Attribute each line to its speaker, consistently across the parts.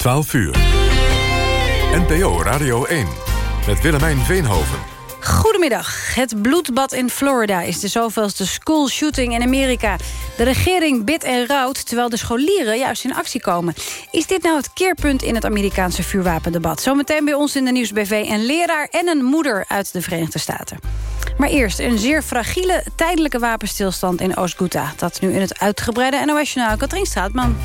Speaker 1: 12 uur. NPO Radio 1 met Willemijn Veenhoven.
Speaker 2: Goedemiddag. Het bloedbad in Florida is de zoveelste school shooting in Amerika. De regering bidt en rouwt terwijl de scholieren juist in actie komen. Is dit nou het keerpunt in het Amerikaanse vuurwapendebat? Zometeen bij ons in de Nieuwsbv een leraar en een moeder uit de Verenigde Staten. Maar eerst een zeer fragiele tijdelijke wapenstilstand in Oost-Ghouta. Dat nu in het uitgebreide NOS-journaal Katrien Straatman.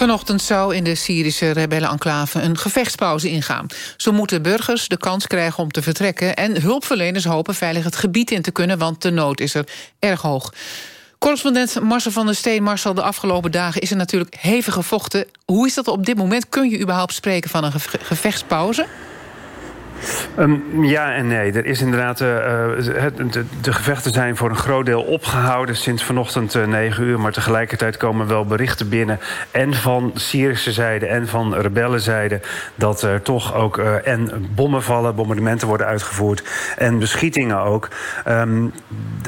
Speaker 3: Vanochtend zou in de Syrische rebellenenclave een gevechtspauze ingaan. Zo moeten burgers de kans krijgen om te vertrekken... en hulpverleners hopen veilig het gebied in te kunnen... want de nood is er erg hoog. Correspondent Marcel van der Steen. Marcel, de afgelopen dagen is er natuurlijk hevig gevochten. Hoe is dat op dit moment? Kun je überhaupt spreken van een gevechtspauze?
Speaker 4: Um, ja en nee. Er is inderdaad, de, de, gevechten zijn voor een groot deel opgehouden sinds vanochtend uh, 9 uur. Maar tegelijkertijd komen wel berichten binnen. En van Syrische zijde en van rebellenzijde. Dat er toch ook en bommen vallen, bombardementen worden uitgevoerd. En beschietingen ook. Um,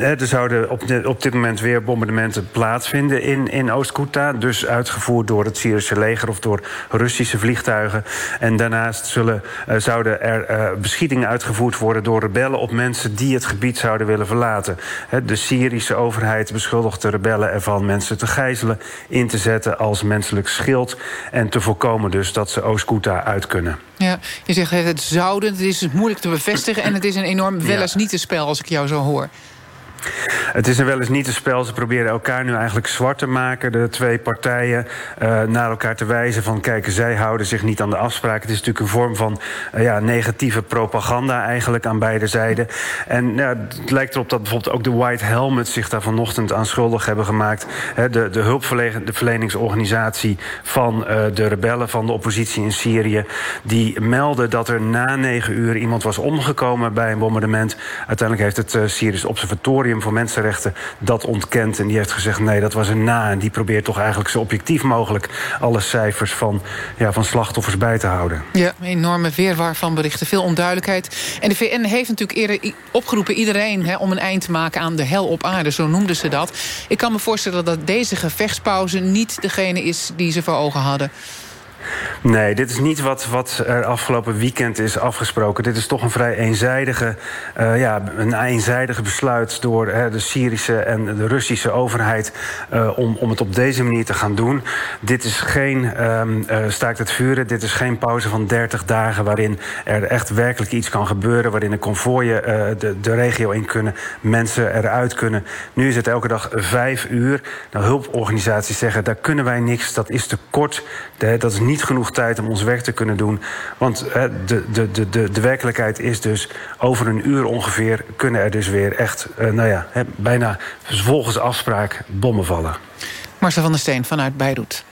Speaker 4: er zouden op, op dit moment weer bombardementen plaatsvinden in, in Oost-Ghouta. Dus uitgevoerd door het Syrische leger of door Russische vliegtuigen. En daarnaast zullen, zouden er beschietingen uitgevoerd worden door rebellen op mensen die het gebied zouden willen verlaten. De Syrische overheid beschuldigt de rebellen ervan mensen te gijzelen, in te zetten als menselijk schild en te voorkomen dus dat ze Oost-Ghouta uit kunnen.
Speaker 3: Ja, je zegt het zouden, het is moeilijk te bevestigen en het is een enorm wel eens niet te spel als ik jou zo hoor.
Speaker 4: Het is een wel eens niet een spel. Ze proberen elkaar nu eigenlijk zwart te maken. De twee partijen uh, naar elkaar te wijzen van... kijk, zij houden zich niet aan de afspraken. Het is natuurlijk een vorm van uh, ja, negatieve propaganda eigenlijk aan beide zijden. En ja, het lijkt erop dat bijvoorbeeld ook de White Helmets... zich daar vanochtend aan schuldig hebben gemaakt. De, de hulpverleningsorganisatie van uh, de rebellen van de oppositie in Syrië... die melden dat er na negen uur iemand was omgekomen bij een bombardement. Uiteindelijk heeft het Syrisch Observatorium voor Mensenrechten dat ontkent. En die heeft gezegd, nee, dat was een na. En die probeert toch eigenlijk zo objectief mogelijk... alle cijfers van, ja, van slachtoffers bij te houden.
Speaker 3: Ja, enorme weerwar van berichten, veel onduidelijkheid. En de VN heeft natuurlijk eerder opgeroepen iedereen... Om een eind te maken aan de hel op aarde, zo noemden ze dat. Ik kan me voorstellen dat deze gevechtspauze niet degene is die ze voor ogen hadden.
Speaker 4: Nee, dit is niet wat, wat er afgelopen weekend is afgesproken. Dit is toch een vrij eenzijdige, uh, ja, een eenzijdige besluit... door hè, de Syrische en de Russische overheid uh, om, om het op deze manier te gaan doen. Dit is geen um, staakt het vuren, dit is geen pauze van 30 dagen... waarin er echt werkelijk iets kan gebeuren... waarin de konvooien de, de regio in kunnen, mensen eruit kunnen. Nu is het elke dag vijf uur. Nou, hulporganisaties zeggen, daar kunnen wij niks, dat is te kort. Dat is niet niet genoeg tijd om ons werk te kunnen doen. Want de, de, de, de, de werkelijkheid is dus... over een uur ongeveer kunnen er dus weer echt... Uh, nou ja, bijna volgens afspraak bommen vallen.
Speaker 3: Marcel van der Steen vanuit Beirut.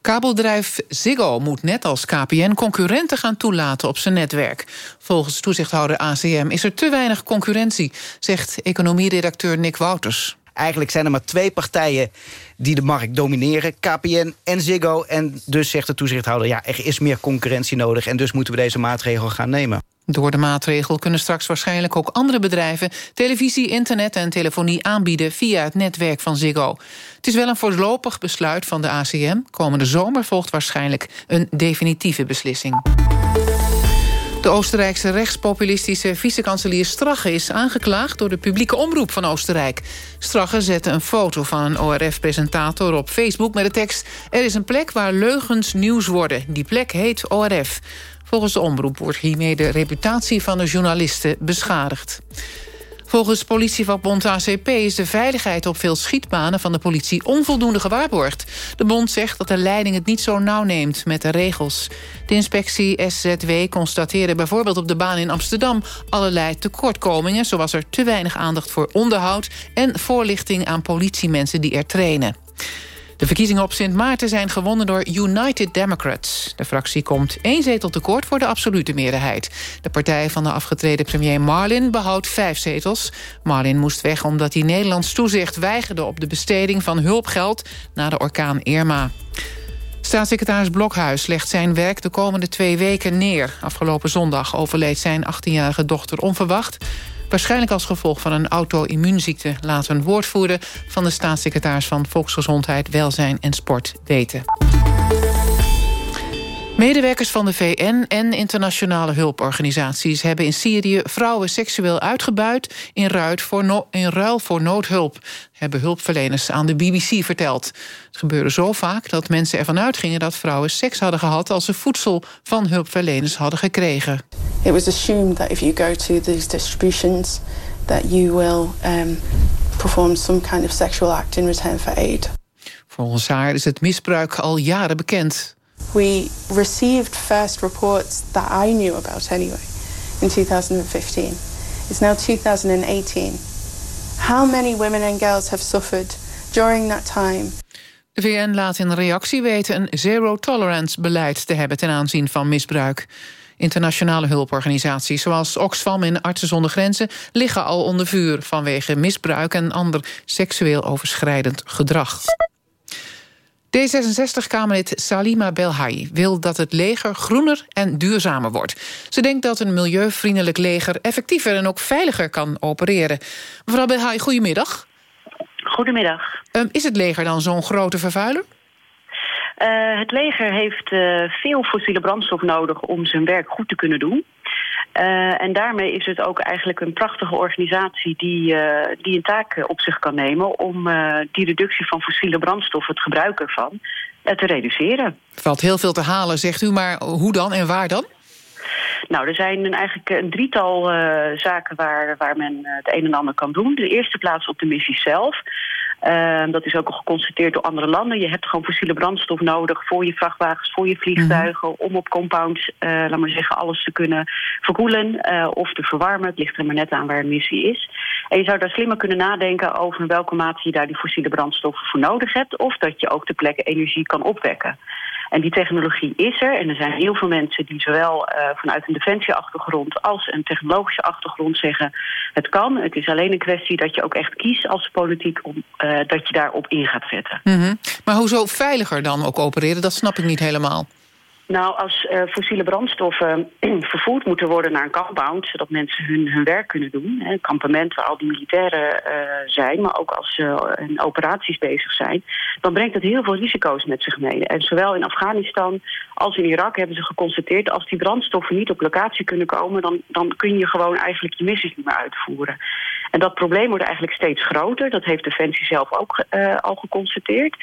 Speaker 3: Kabelbedrijf Ziggo moet net als KPN concurrenten gaan toelaten op zijn netwerk. Volgens toezichthouder ACM is er te weinig concurrentie, zegt economieredacteur Nick Wouters.
Speaker 5: Eigenlijk zijn er maar twee partijen die de markt domineren. KPN en Ziggo. En dus zegt de toezichthouder, ja, er is meer concurrentie nodig... en dus moeten we deze maatregel gaan nemen.
Speaker 3: Door de maatregel kunnen straks waarschijnlijk ook andere bedrijven... televisie, internet en telefonie aanbieden via het netwerk van Ziggo. Het is wel een voorlopig besluit van de ACM. Komende zomer volgt waarschijnlijk een definitieve beslissing. De Oostenrijkse rechtspopulistische vicekanselier Strache is aangeklaagd door de publieke omroep van Oostenrijk. Strache zette een foto van een ORF-presentator op Facebook met de tekst... Er is een plek waar leugens nieuws worden. Die plek heet ORF. Volgens de omroep wordt hiermee de reputatie van de journalisten beschadigd. Volgens politievakbond ACP is de veiligheid op veel schietbanen van de politie onvoldoende gewaarborgd. De bond zegt dat de leiding het niet zo nauw neemt met de regels. De inspectie SZW constateerde bijvoorbeeld op de baan in Amsterdam allerlei tekortkomingen, zoals er te weinig aandacht voor onderhoud en voorlichting aan politiemensen die er trainen. De verkiezingen op Sint Maarten zijn gewonnen door United Democrats. De fractie komt één zetel tekort voor de absolute meerderheid. De partij van de afgetreden premier Marlin behoudt vijf zetels. Marlin moest weg omdat hij Nederlands toezicht weigerde... op de besteding van hulpgeld na de orkaan Irma. Staatssecretaris Blokhuis legt zijn werk de komende twee weken neer. Afgelopen zondag overleed zijn 18-jarige dochter onverwacht. Waarschijnlijk als gevolg van een auto-immuunziekte... laat een woordvoerder van de staatssecretaris van Volksgezondheid, Welzijn en Sport weten. Medewerkers van de VN en internationale hulporganisaties... hebben in Syrië vrouwen seksueel uitgebuit... in, ruil voor, in ruil voor noodhulp, hebben hulpverleners aan de BBC verteld. Het gebeurde zo vaak dat mensen ervan uitgingen... dat vrouwen seks hadden gehad als ze voedsel van hulpverleners hadden gekregen.
Speaker 6: It was assumed that if you go to these distributions... that you will um, perform some kind of sexual act in return for aid.
Speaker 3: Volgens haar is het misbruik al jaren bekend.
Speaker 6: We received first reports that I knew about anyway in 2015. It's now 2018. How many women and girls have suffered during that time?
Speaker 3: De VN laat in reactie weten een zero-tolerance beleid te hebben... ten aanzien van misbruik. Internationale hulporganisaties zoals Oxfam en Artsen zonder Grenzen... liggen al onder vuur vanwege misbruik en ander seksueel overschrijdend gedrag. D66-Kamerlid Salima Belhayi wil dat het leger groener en duurzamer wordt. Ze denkt dat een milieuvriendelijk leger effectiever en ook veiliger kan opereren. Mevrouw Belhayi, goedemiddag.
Speaker 7: Goedemiddag.
Speaker 3: Um, is het leger dan zo'n grote vervuiler?
Speaker 7: Uh, het leger heeft uh, veel fossiele brandstof nodig om zijn werk goed te kunnen doen. Uh, en daarmee is het ook eigenlijk een prachtige organisatie die, uh, die een taak op zich kan nemen om uh, die reductie van fossiele brandstof, het gebruik ervan, te reduceren.
Speaker 3: Er valt heel veel te halen, zegt u, maar hoe dan en waar dan?
Speaker 7: Nou, er zijn een, eigenlijk een drietal zaken waar, waar men het een en ander kan doen. De eerste plaats op de missie zelf. Uh, dat is ook al geconstateerd door andere landen. Je hebt gewoon fossiele brandstof nodig voor je vrachtwagens, voor je vliegtuigen... Mm -hmm. om op compounds, uh, laat maar zeggen, alles te kunnen verkoelen uh, of te verwarmen. Het ligt er maar net aan waar een missie is. En je zou daar slimmer kunnen nadenken over in welke mate je daar die fossiele brandstoffen voor nodig hebt... of dat je ook ter plekke energie kan opwekken. En die technologie is er. En er zijn heel veel mensen die zowel uh, vanuit een defensieachtergrond als een technologische achtergrond zeggen... het kan, het is alleen een kwestie dat je ook echt kiest als politiek... om uh, dat je daarop in gaat zetten.
Speaker 3: Mm -hmm. Maar hoezo veiliger dan ook opereren? Dat snap ik niet helemaal.
Speaker 7: Nou, als uh, fossiele brandstoffen vervoerd moeten worden naar een compound... zodat mensen hun, hun werk kunnen doen, hè, een kampement waar al die militairen uh, zijn... maar ook als ze uh, in operaties bezig zijn... dan brengt het heel veel risico's met zich mee. En zowel in Afghanistan als in Irak hebben ze geconstateerd... als die brandstoffen niet op locatie kunnen komen... dan, dan kun je gewoon eigenlijk je missies niet meer uitvoeren. En dat probleem wordt eigenlijk steeds groter. Dat heeft Defensie zelf ook uh, al geconstateerd.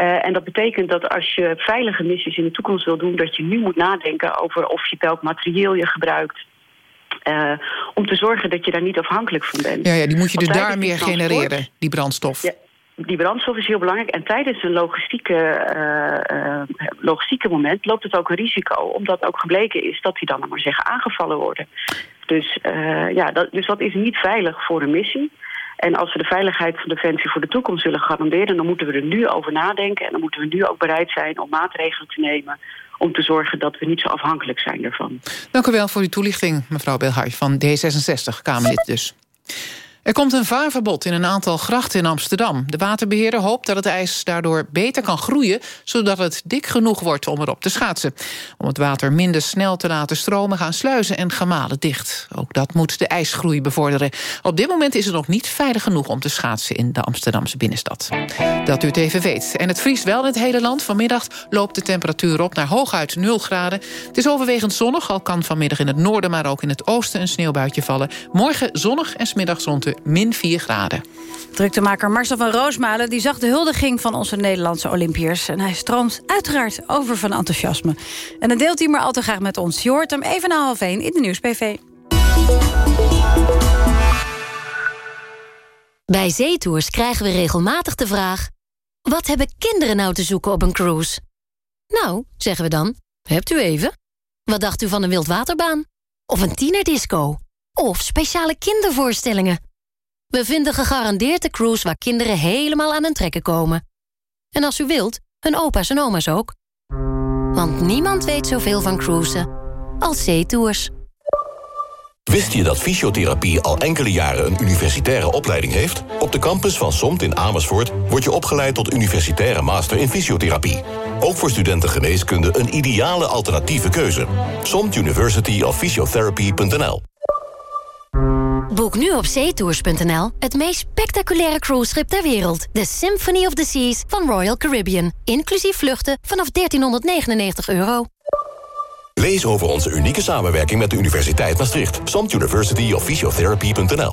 Speaker 7: Uh, en dat betekent dat als je veilige missies in de toekomst wil doen... dat je nu moet nadenken over of je welk materieel je gebruikt... Uh, om te zorgen dat je daar niet afhankelijk van bent.
Speaker 3: Ja, ja die moet je dus daar meer genereren, die brandstof.
Speaker 7: Ja, die brandstof is heel belangrijk. En tijdens een logistieke, uh, uh, logistieke moment loopt het ook een risico. Omdat ook gebleken is dat die dan, maar zeggen, aangevallen worden. Dus, uh, ja, dat, dus dat is niet veilig voor een missie. En als we de veiligheid van Defensie voor de toekomst willen garanderen... dan moeten we er nu over nadenken. En dan moeten we nu ook bereid zijn om maatregelen te nemen... om te zorgen dat we niet zo afhankelijk zijn daarvan.
Speaker 3: Dank u wel voor uw toelichting, mevrouw Belhaar van D66, Kamerlid dus. Er komt een vaarverbod in een aantal grachten in Amsterdam. De waterbeheerder hoopt dat het ijs daardoor beter kan groeien... zodat het dik genoeg wordt om erop te schaatsen. Om het water minder snel te laten stromen... gaan sluizen en gemalen dicht. Ook dat moet de ijsgroei bevorderen. Op dit moment is het nog niet veilig genoeg om te schaatsen... in de Amsterdamse binnenstad. Dat u het even weet. En het vriest wel in het hele land. Vanmiddag loopt de temperatuur op naar hooguit 0 graden. Het is overwegend zonnig, al kan vanmiddag in het noorden... maar ook in het oosten een sneeuwbuitje vallen. Morgen zonnig en smiddags rond min 4 graden.
Speaker 2: Druktemaker Marcel van Roosmalen die zag de huldiging van onze Nederlandse Olympiërs. En hij stroomt uiteraard over van enthousiasme. En dat deelt hij maar al te graag met ons. Je hoort hem even na half 1 in de Nieuws-PV.
Speaker 8: Bij zeetours krijgen we regelmatig de vraag... wat hebben kinderen nou te zoeken op een cruise? Nou, zeggen we dan, hebt u even? Wat dacht u van een wildwaterbaan? Of een tienerdisco? Of speciale kindervoorstellingen? We vinden gegarandeerd de cruise waar kinderen helemaal aan hun trekken komen. En als u wilt, hun opa's en oma's ook. Want niemand weet zoveel van cruisen als zeetours.
Speaker 9: Wist je dat fysiotherapie al enkele jaren een universitaire opleiding heeft? Op de campus van SOMT in Amersfoort word je opgeleid tot universitaire master in fysiotherapie. Ook voor studenten geneeskunde een ideale alternatieve keuze. SOMT University of
Speaker 8: Boek nu op zeetours.nl het meest spectaculaire cruiseschip ter wereld. De Symphony of the Seas van Royal Caribbean. Inclusief vluchten vanaf 1399 euro.
Speaker 9: Lees over onze unieke samenwerking met de Universiteit Maastricht. samtuniversityofphysiotherapy.nl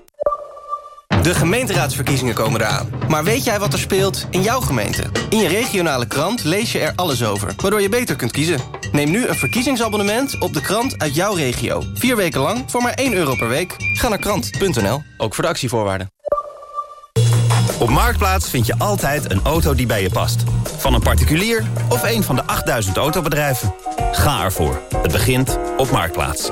Speaker 10: De gemeenteraadsverkiezingen komen eraan. Maar weet jij wat er speelt in jouw gemeente? In je regionale krant lees je er alles over, waardoor je beter kunt kiezen. Neem nu een verkiezingsabonnement op de krant uit jouw regio. Vier weken lang voor maar 1 euro per week. Ga naar krant.nl, ook voor de actievoorwaarden.
Speaker 11: Op Marktplaats vind je altijd een auto die bij je past. Van een particulier of een van de 8000 autobedrijven. Ga ervoor. Het begint op Marktplaats.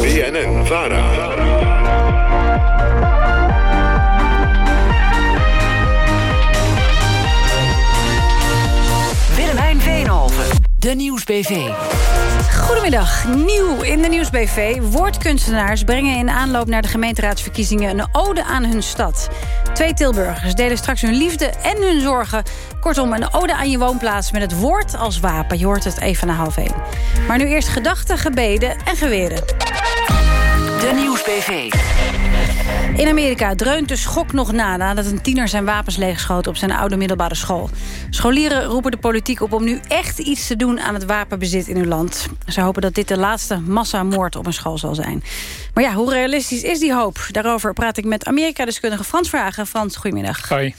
Speaker 1: BNN Vara.
Speaker 12: Willemijn Veenhoven, de Nieuwsbv.
Speaker 2: Goedemiddag. Nieuw in de Nieuwsbv. Woordkunstenaars brengen in aanloop naar de gemeenteraadsverkiezingen... een ode aan hun stad. Twee Tilburgers delen straks hun liefde en hun zorgen. Kortom, een ode aan je woonplaats met het woord als wapen. Je hoort het even na half één. Maar nu eerst gedachten, gebeden en geweren.
Speaker 12: De Nieuwsbv.
Speaker 2: In Amerika dreunt de schok nog na nadat een tiener zijn wapens leegschoot op zijn oude middelbare school. Scholieren roepen de politiek op om nu echt iets te doen aan het wapenbezit in hun land. Ze hopen dat dit de laatste massamoord op een school zal zijn. Maar ja, hoe realistisch is die hoop? Daarover praat ik met Amerika-deskundige Frans Vragen. Frans, goedemiddag.
Speaker 13: Hoi.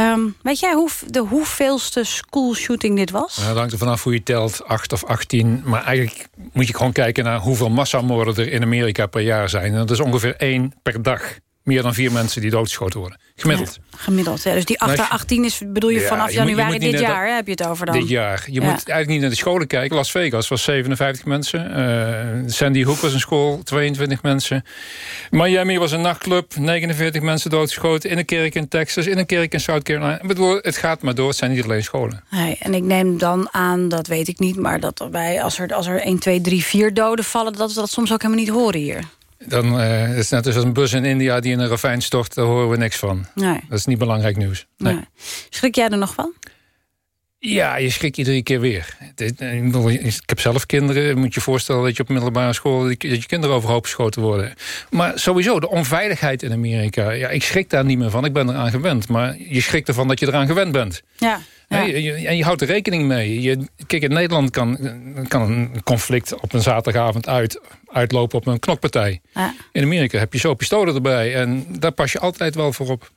Speaker 2: Um, weet jij hoe, de hoeveelste schoolshooting dit was?
Speaker 13: Nou, dat hangt er vanaf hoe je telt, 8 of 18. Maar eigenlijk moet je gewoon kijken naar hoeveel massamoorden er in Amerika per jaar zijn. En dat is ongeveer één per dag. Meer dan vier mensen die doodgeschoten worden. Gemiddeld.
Speaker 2: Ja, gemiddeld, ja. Dus die 8 à 18 is, bedoel je
Speaker 13: Ja,
Speaker 2: vanaf
Speaker 13: je moet- je
Speaker 2: januari
Speaker 13: moet
Speaker 2: dit jaar, hè, heb je het over dan?
Speaker 13: Dit jaar. Je moet eigenlijk niet naar de scholen kijken. Las Vegas was 57 mensen. Eh, Sandy Hook was een school, 22 mensen. Miami was een nachtclub, 49 mensen doodgeschoten. In een kerk in Texas, in een kerk in South Carolina. Ik bedoel, het gaat maar door. Het zijn niet alleen scholen.
Speaker 2: Nee, en ik neem dan aan, dat weet ik niet... maar dat erbij, als er, als er 1, 2, 3, 4 doden vallen... dat we dat soms ook helemaal niet horen hier.
Speaker 13: Dan eh, het is net als een bus in India die in een ravijn stort. Daar horen we niks van.
Speaker 2: Nee.
Speaker 13: Dat is niet belangrijk nieuws. Nee.
Speaker 2: Nee. Schrik jij er nog van?
Speaker 13: Ja, je schrik iedere keer weer. Eh, Ik heb zelf kinderen. Moet je voorstellen dat je op middelbare school... dat je kinderen overhoop geschoten worden. Maar sowieso, de onveiligheid in Amerika... Ja, ik schrik daar niet meer van. Ik ben eraan gewend. Maar je schrikt ervan dat je eraan gewend bent.
Speaker 2: Ja.
Speaker 13: Je- je- en je houdt er rekening mee. Je, kijk, in Nederland kan, kan een conflict op een zaterdagavond uit, uitlopen op een knokpartij.
Speaker 2: Ja.
Speaker 13: In Amerika heb je zo pistolen erbij. En daar pas je altijd wel voor op.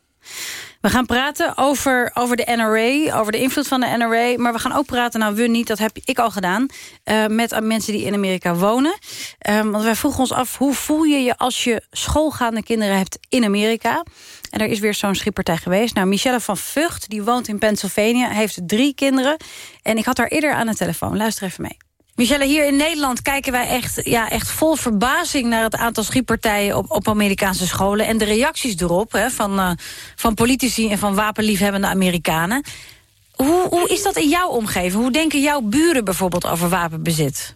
Speaker 2: We gaan praten over, over de NRA, over de invloed van de NRA. Maar we gaan ook praten, nou we niet, dat heb ik al gedaan... eh, met mensen die in Amerika wonen. Ehm, want wij vroegen ons af, hoe voel je je als je schoolgaande kinderen hebt in Amerika? En er is weer zo'n schietpartij geweest. Nou, Michelle van Vught, die woont in Pennsylvania, heeft drie kinderen. En ik had haar eerder aan de telefoon. Luister even mee. Michelle, hier in Nederland kijken wij echt, ja, echt vol verbazing... naar het aantal schietpartijen op, op Amerikaanse scholen... en de reacties erop hè, van, eh, van politici en van wapenliefhebbende Amerikanen. Hoe, hoe is dat in jouw omgeving? Hoe denken jouw buren bijvoorbeeld over wapenbezit?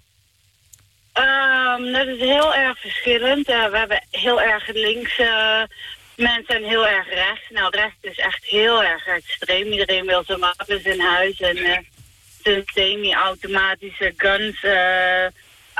Speaker 14: Ehm, dat is heel erg verschillend. Eh, we hebben heel erg linkse mensen en heel erg rechts. Nou, rechts is echt heel erg extreem. Iedereen wil zijn wapens in huis en eh, semi-automatische guns eh,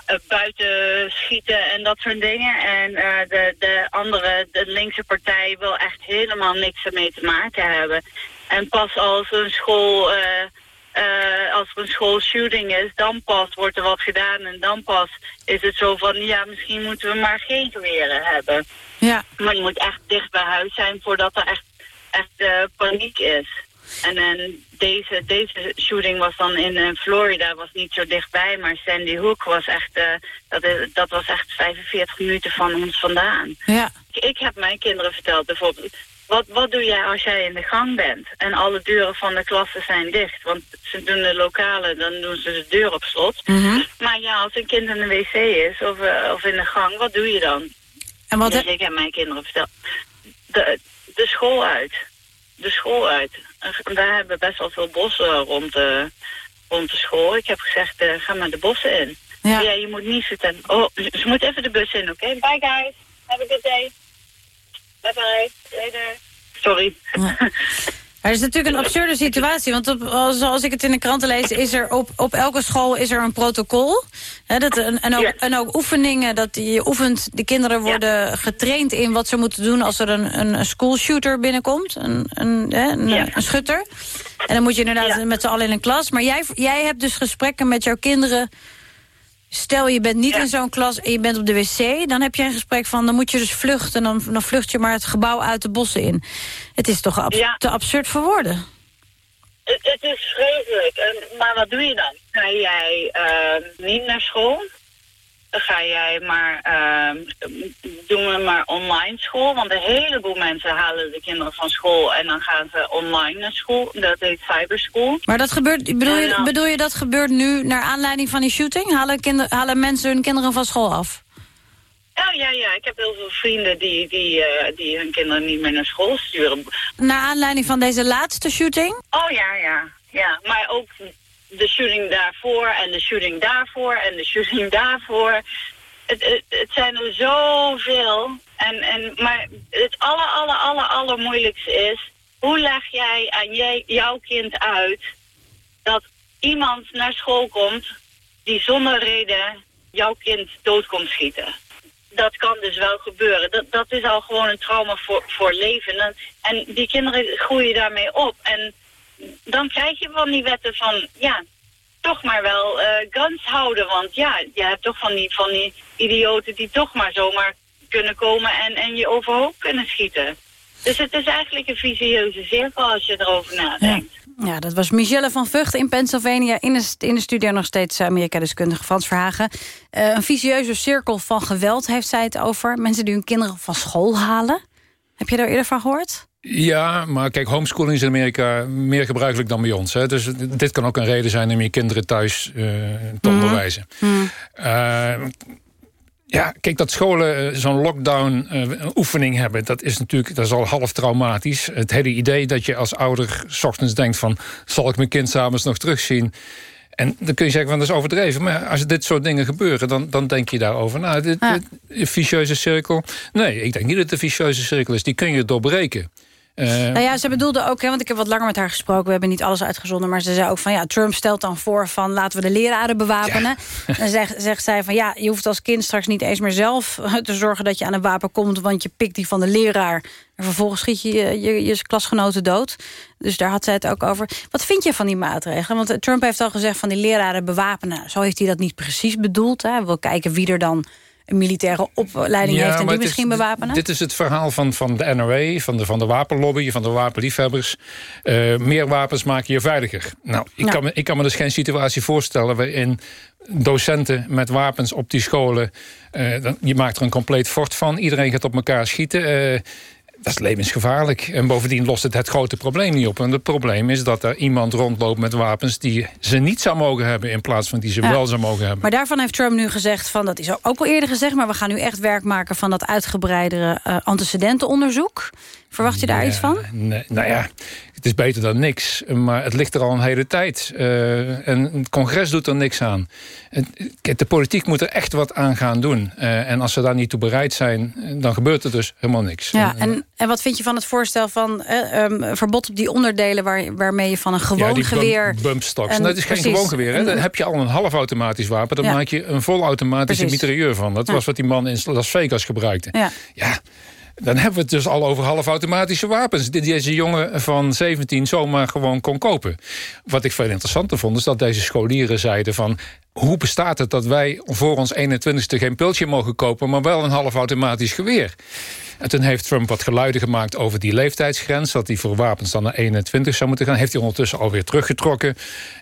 Speaker 14: eh, buiten schieten en dat soort dingen. En eh, de, de andere, de linkse partij wil echt helemaal niks ermee te maken hebben. En pas als een school... eh, als er een schoolshooting is, dan pas wordt er wat gedaan. En dan pas is het zo van, ja, misschien moeten we maar geen geweren hebben.
Speaker 2: Ja.
Speaker 14: Maar je moet echt dicht bij huis zijn voordat er echt, echt paniek is. En, en deze, deze shooting was dan in eh, Florida, was niet zo dichtbij, maar Sandy Hook was echt, eh, dat, is, dat was echt 45 minuten van ons vandaan.
Speaker 2: Ja.
Speaker 14: Ik, ik heb mijn kinderen verteld bijvoorbeeld, wat, wat doe jij als jij in de gang bent en alle deuren van de klassen zijn dicht? Want ze doen de lokale, dan doen ze de deur op slot.
Speaker 2: Mhm.
Speaker 14: Maar ja, als een kind in de wc is of, eh, of in de gang, wat doe je dan?
Speaker 2: En wat
Speaker 14: dus ik heb mijn kinderen verteld. De, de school uit. De school uit. Wij hebben best wel veel bossen rond de, rond de school. Ik heb gezegd, eh, ga maar de bossen in.
Speaker 2: Ja.
Speaker 14: je moet niet zitten. Oh, ze ze moet even de bus in, oké? Bye guys. Have a good day. Bye bye. Later. Sorry.
Speaker 2: Het is natuurlijk een absurde situatie, want op, zoals ik het in de kranten lees... is er op, op elke school is er een protocol. Hè, dat, en, en, ook, en ook oefeningen, dat je oefent... de kinderen worden getraind in wat ze moeten doen... als er een, een schoolshooter binnenkomt, een, een, hè, een, een schutter. En dan moet je inderdaad met z'n allen in een klas. Maar jij, jij hebt dus gesprekken met jouw kinderen... Stel, je bent niet in zo'n klas en je bent op de wc... dan heb je een gesprek van, dan moet je dus vluchten... dan, dan vlucht je maar het gebouw uit de bossen in. Het is toch abs-
Speaker 14: Ja.
Speaker 2: te absurd voor woorden?
Speaker 14: Het, het is vreselijk. En, maar wat doe je dan? Ga jij eh, niet naar school? Dan ga jij maar, eh, doen we maar online school. Want een heleboel mensen halen de kinderen van school en dan gaan ze online naar school. Dat heet cyberschool.
Speaker 2: Maar dat gebeurt, bedoel, je,
Speaker 14: dan-
Speaker 2: bedoel je dat gebeurt nu naar aanleiding van die shooting? Halen, kinder, halen mensen hun kinderen van school af?
Speaker 14: Ja, ja, ja. Ik heb heel veel vrienden die, die, eh, die hun kinderen niet meer naar school sturen.
Speaker 2: Naar aanleiding van deze laatste shooting?
Speaker 14: Oh ja, ja. Ja, maar ook de shooting daarvoor en de shooting daarvoor en de shooting daarvoor. Het, het, het zijn er zoveel. En, en, maar het aller, aller, aller, aller moeilijkste is... hoe leg jij aan jij, jouw kind uit dat iemand naar school komt... die zonder reden jouw kind dood komt schieten? dat kan dus wel gebeuren. Dat, dat is al gewoon een trauma voor, voor leven. En, en die kinderen groeien daarmee op. En dan krijg je van die wetten van, ja, toch maar wel eh, guns houden. Want ja, je hebt toch van die, van die idioten die toch maar zomaar kunnen komen en, en je overhoop kunnen schieten. Dus het is eigenlijk een vicieuze cirkel als je erover nadenkt.
Speaker 2: Ja, dat was Michelle van Vught in Pennsylvania. In de, in de studio nog steeds Amerika-deskundige Frans Verhagen. Eh, een vicieuze cirkel van geweld heeft zij het over. Mensen die hun kinderen van school halen. Heb je daar eerder van gehoord?
Speaker 13: Ja, maar kijk, homeschooling is in Amerika meer gebruikelijk dan bij ons. Hè? Dus dit kan ook een reden zijn om je kinderen thuis eh, te onderwijzen. Eh, ja, kijk, dat scholen eh, zo'n lockdown-oefening hebben... dat is natuurlijk dat is al half traumatisch. Het hele idee dat je als ouder... s ochtends denkt van, zal ik mijn kind s'avonds nog terugzien... En dan kun je zeggen, van dat is overdreven. Maar als dit soort dingen gebeuren, dan, dan denk je daarover. Nou, dit, dit- een vicieuze cirkel. Nee, ik denk niet dat het een vicieuze cirkel is. Die kun je doorbreken. Eh,
Speaker 2: Nou ja, ze bedoelde ook, hè, want ik heb wat langer met haar gesproken... we hebben niet alles uitgezonden, maar ze zei ook van... ja, Trump stelt dan voor van laten we de leraren bewapenen. En zegt, zegt zij van ja, je hoeft als kind straks niet eens meer zelf... te zorgen dat je aan een wapen komt, want je pikt die van de leraar... en vervolgens schiet je je, je, je klasgenoten dood. Dus daar had zij het ook over. Wat vind je van die maatregelen? Want eh, Trump heeft al gezegd van die leraren bewapenen. Zo heeft hij dat niet precies bedoeld. Hè. Hij wil kijken wie er dan een militaire opleiding heeft... en die
Speaker 13: is-
Speaker 2: misschien bewapenen.
Speaker 13: Dit is het verhaal van, van de NRA, van de, van de wapenlobby, van de wapenliefhebbers. Eh, meer wapens maken je veiliger. Nou, ik,
Speaker 2: Ja.
Speaker 13: kan me, ik kan me dus geen situatie voorstellen... waarin docenten met wapens op die scholen... dan, je maakt er een compleet fort van. Iedereen gaat op elkaar schieten. eh, dat is levensgevaarlijk. En bovendien lost het het grote probleem niet op. En het probleem is dat er iemand rondloopt met wapens... die ze niet zou mogen hebben... in plaats van die ze
Speaker 2: Ja.
Speaker 13: wel zou mogen hebben.
Speaker 2: Maar daarvan heeft Trump nu gezegd, van, dat is ook al eerder gezegd... maar we gaan nu echt werk maken van dat uitgebreidere eh, antecedentenonderzoek. Verwacht je daar iets van?
Speaker 13: Nee, nou ja, het is beter dan niks. Maar het ligt er al een hele tijd. Eh, en het congres doet er niks aan. De politiek moet er echt wat aan gaan doen. Eh, en als ze daar niet toe bereid zijn, dan gebeurt er dus helemaal niks.
Speaker 2: Ja, en, en wat vind je van het voorstel van eh, ehm, verbod op die onderdelen... Waar, waarmee je van een gewoon
Speaker 13: ja,
Speaker 2: geweer...
Speaker 13: Bump, bumpstocks.
Speaker 2: en-
Speaker 13: Nou, het is geen gewoon geweer. Hè? Dan heb je al een halfautomatisch wapen. Dan
Speaker 2: Ja.
Speaker 13: maak je een volautomatische mitrailleur van. Dat was wat die man in Las Vegas gebruikte.
Speaker 2: Ja.
Speaker 13: Ja, dan hebben we het dus al over halfautomatische wapens... die deze jongen van 17 zomaar gewoon kon kopen. Wat ik veel interessanter vond, is dat deze scholieren zeiden van... hoe bestaat het dat wij voor ons 21ste geen pultje mogen kopen... maar wel een half automatisch geweer? En toen heeft Trump wat geluiden gemaakt over die leeftijdsgrens... dat die voor wapens dan naar 21 zou moeten gaan. Heeft hij ondertussen alweer teruggetrokken.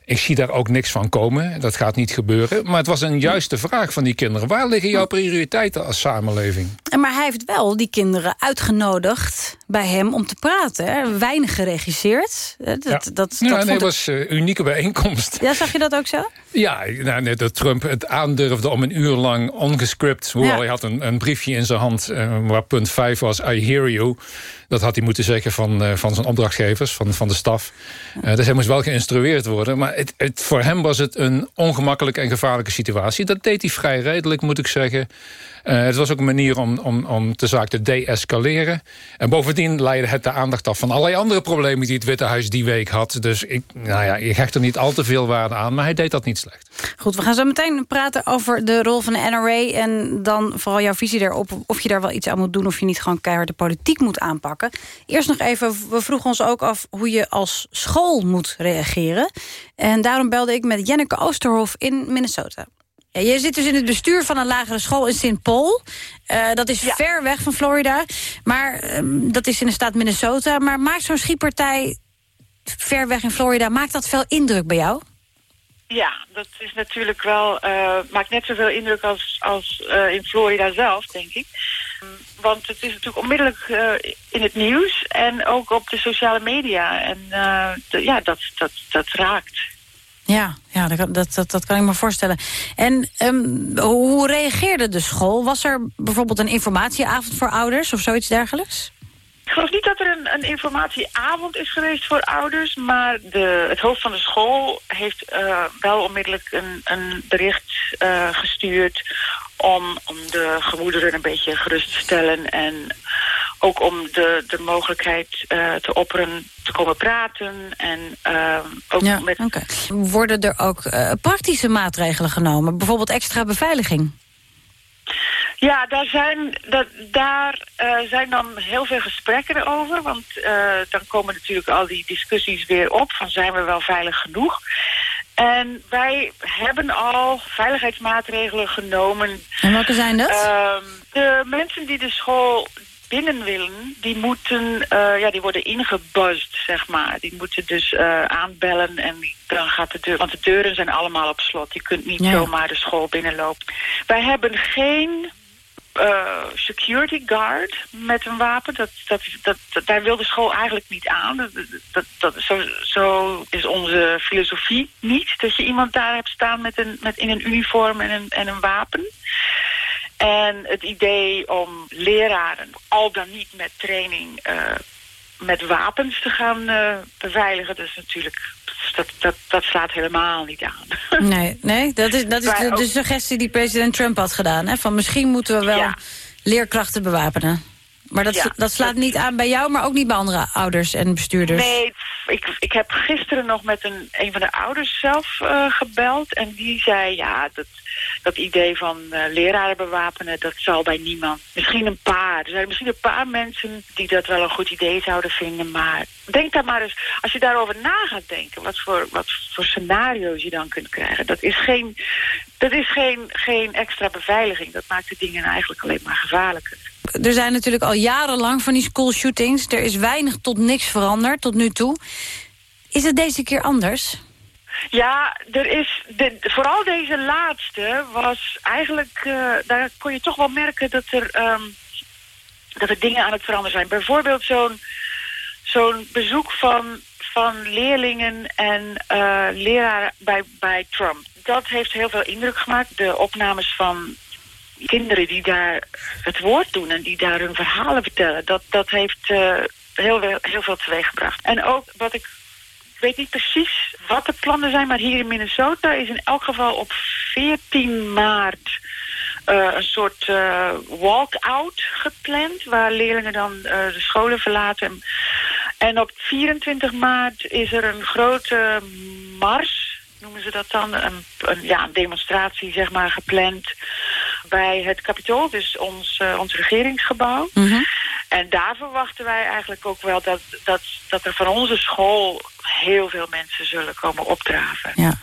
Speaker 13: Ik zie daar ook niks van komen. Dat gaat niet gebeuren. Maar het was een juiste vraag van die kinderen. Waar liggen jouw prioriteiten als samenleving?
Speaker 2: Maar hij heeft wel die kinderen uitgenodigd bij hem om te praten. Hè? Weinig geregisseerd. Dat,
Speaker 13: ja.
Speaker 2: dat, dat,
Speaker 13: ja,
Speaker 2: dat
Speaker 13: nee,
Speaker 2: ik-
Speaker 13: was een unieke bijeenkomst.
Speaker 2: Ja, zag je dat ook zo?
Speaker 13: Ja, nou, net dat Trump het aandurfde om een uur lang ongescript... hoewel
Speaker 2: Ja.
Speaker 13: hij had een, een briefje in zijn hand eh, waar punt 5 was... I hear you. Dat had hij moeten zeggen van, eh, van zijn opdrachtgevers, van, van de staf. Eh, dus hij moest wel geïnstrueerd worden. Maar het, het, voor hem was het een ongemakkelijke en gevaarlijke situatie. Dat deed hij vrij redelijk, moet ik zeggen. Eh, het was ook een manier om, om, om de zaak te de-escaleren. En bovendien leidde het de aandacht af van allerlei andere problemen... die het Witte Huis die week had. Dus ik, nou ja, je hecht er niet al te veel waarde aan. Maar hij deed dat niet slecht.
Speaker 2: Goed, we gaan zo meteen praten over de rol van de NRA... en dan vooral jouw visie daarop, of je daar wel iets aan moet doen... of je niet gewoon keihard de politiek moet aanpakken. Eerst nog even, we vroegen ons ook af hoe je als school moet reageren. En daarom belde ik met Jenneke Oosterhof in Minnesota. Ja, je zit dus in het bestuur van een lagere school in St. Paul. Eh, dat is ver weg van Florida, maar ehm, dat is in de staat Minnesota. Maar maakt zo'n schietpartij ver weg in Florida... maakt dat veel indruk bij jou?
Speaker 15: Ja, dat is natuurlijk wel, eh, maakt net zoveel indruk als, als eh, in Florida zelf, denk ik. Want het is natuurlijk onmiddellijk in het nieuws en ook op de sociale media. En ja, dat, dat, dat raakt.
Speaker 2: Ja, ja dat, dat, dat kan ik me voorstellen. En ehm, hoe reageerde de school? Was er bijvoorbeeld een informatieavond voor ouders of zoiets dergelijks?
Speaker 15: Ik geloof niet dat er een, een informatieavond is geweest voor ouders... maar de, het hoofd van de school heeft eh, wel onmiddellijk een, een bericht eh, gestuurd... Om, om de gemoederen een beetje gerust te stellen... en ook om de, de mogelijkheid eh, te opperen te komen praten. En eh, ook
Speaker 2: Ja,
Speaker 15: met
Speaker 2: oké. Worden er ook eh, praktische maatregelen genomen? Bijvoorbeeld extra beveiliging?
Speaker 15: Ja, daar zijn, dat, daar, zijn dan heel veel gesprekken over. Want dan komen natuurlijk al die discussies weer op van zijn we wel veilig genoeg. En wij hebben al veiligheidsmaatregelen genomen.
Speaker 2: En welke zijn dat?
Speaker 15: Ehm, de mensen die de school binnen willen, die moeten, eh, ja, die worden ingebuzzt, zeg maar. Die moeten dus eh, aanbellen en dan gaat de deur, want de deuren zijn allemaal op slot. Je kunt niet
Speaker 2: Ja.
Speaker 15: zomaar de school binnenlopen. Wij hebben geen eh, security guard met een wapen. Dat, dat, dat, dat- daar wil de school eigenlijk niet aan. Dat, dat, dat, zo, zo is onze filosofie niet. Dat je iemand daar hebt staan met een, met, in een uniform en een, en een wapen. En het idee om leraren, al dan niet met training, eh, met wapens te gaan eh, beveiligen, dat is natuurlijk, dat, dat, dat slaat helemaal niet aan.
Speaker 2: Nee, nee dat is, dat is de, suggestie die president Trump had gedaan. Hè? Van misschien moeten we wel
Speaker 15: Ja.
Speaker 2: leerkrachten bewapenen. Maar dat,
Speaker 15: Ja,
Speaker 2: dat slaat niet aan bij jou, maar ook niet bij andere ouders en bestuurders.
Speaker 15: Nee, ik, ik heb gisteren nog met een, een van de ouders zelf eh, gebeld. En die zei, ja, dat, dat idee van eh, leraren bewapenen, dat zal bij niemand. Misschien een paar. Er zijn misschien een paar mensen die dat wel een goed idee zouden vinden. Maar denk daar maar eens, als je daarover na gaat denken, wat voor, wat voor scenario's je dan kunt krijgen. Dat is geen, dat is geen, geen extra beveiliging. Dat maakt de dingen eigenlijk alleen maar gevaarlijker.
Speaker 2: Er zijn natuurlijk al jarenlang van die schoolshootings. Er is weinig tot niks veranderd tot nu toe. Is het deze keer anders?
Speaker 15: Ja, er is de, vooral deze laatste was eigenlijk, eh, daar kon je toch wel merken dat er, ehm, dat er dingen aan het veranderen zijn. Bijvoorbeeld zo'n zo'n bezoek van, van leerlingen en eh, leraren bij, bij Trump. Dat heeft heel veel indruk gemaakt. De opnames van kinderen die daar het woord doen en die daar hun verhalen vertellen, dat, dat heeft eh, heel, heel veel teweeggebracht. En ook wat ik ik weet niet precies wat de plannen zijn, maar hier in Minnesota is in elk geval op 14 maart eh, een soort eh, walk-out gepland, waar leerlingen dan eh, de scholen verlaten. En, op 24 maart is er een grote mars, noemen ze dat dan, een, een, ja, een demonstratie zeg maar gepland bij het Capitool, dus ons, ons regeringsgebouw. En daar verwachten wij eigenlijk ook wel dat, dat, dat er van onze school heel veel mensen zullen komen opdraven.
Speaker 2: Ja.